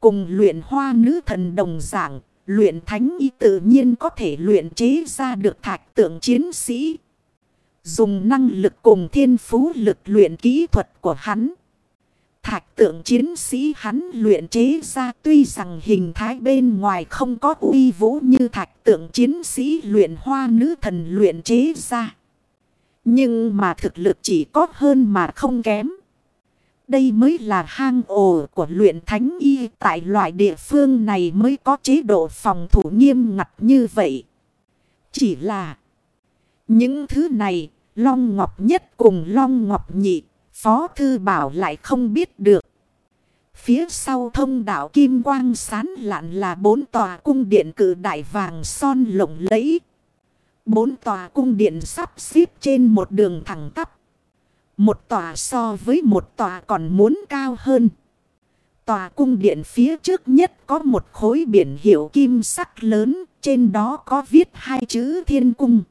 Cùng luyện hoa nữ thần đồng dạng, luyện thánh y tự nhiên có thể luyện chế ra được thạch tượng chiến sĩ. Dùng năng lực cùng thiên phú lực luyện kỹ thuật của hắn. Thạch tượng chiến sĩ hắn luyện chế ra tuy rằng hình thái bên ngoài không có uy vũ như thạch tượng chiến sĩ luyện hoa nữ thần luyện chế ra. Nhưng mà thực lực chỉ có hơn mà không kém. Đây mới là hang ổ của luyện thánh y, tại loại địa phương này mới có chế độ phòng thủ nghiêm ngặt như vậy. Chỉ là những thứ này Long Ngọc Nhất cùng Long Ngọc Nhị Phó Thư Bảo lại không biết được. Phía sau thông đạo Kim Quang sán lạn là bốn tòa cung điện cử đại vàng son lộng lẫy. Bốn tòa cung điện sắp xếp trên một đường thẳng tắp. Một tòa so với một tòa còn muốn cao hơn. Tòa cung điện phía trước nhất có một khối biển hiệu kim sắc lớn, trên đó có viết hai chữ thiên cung.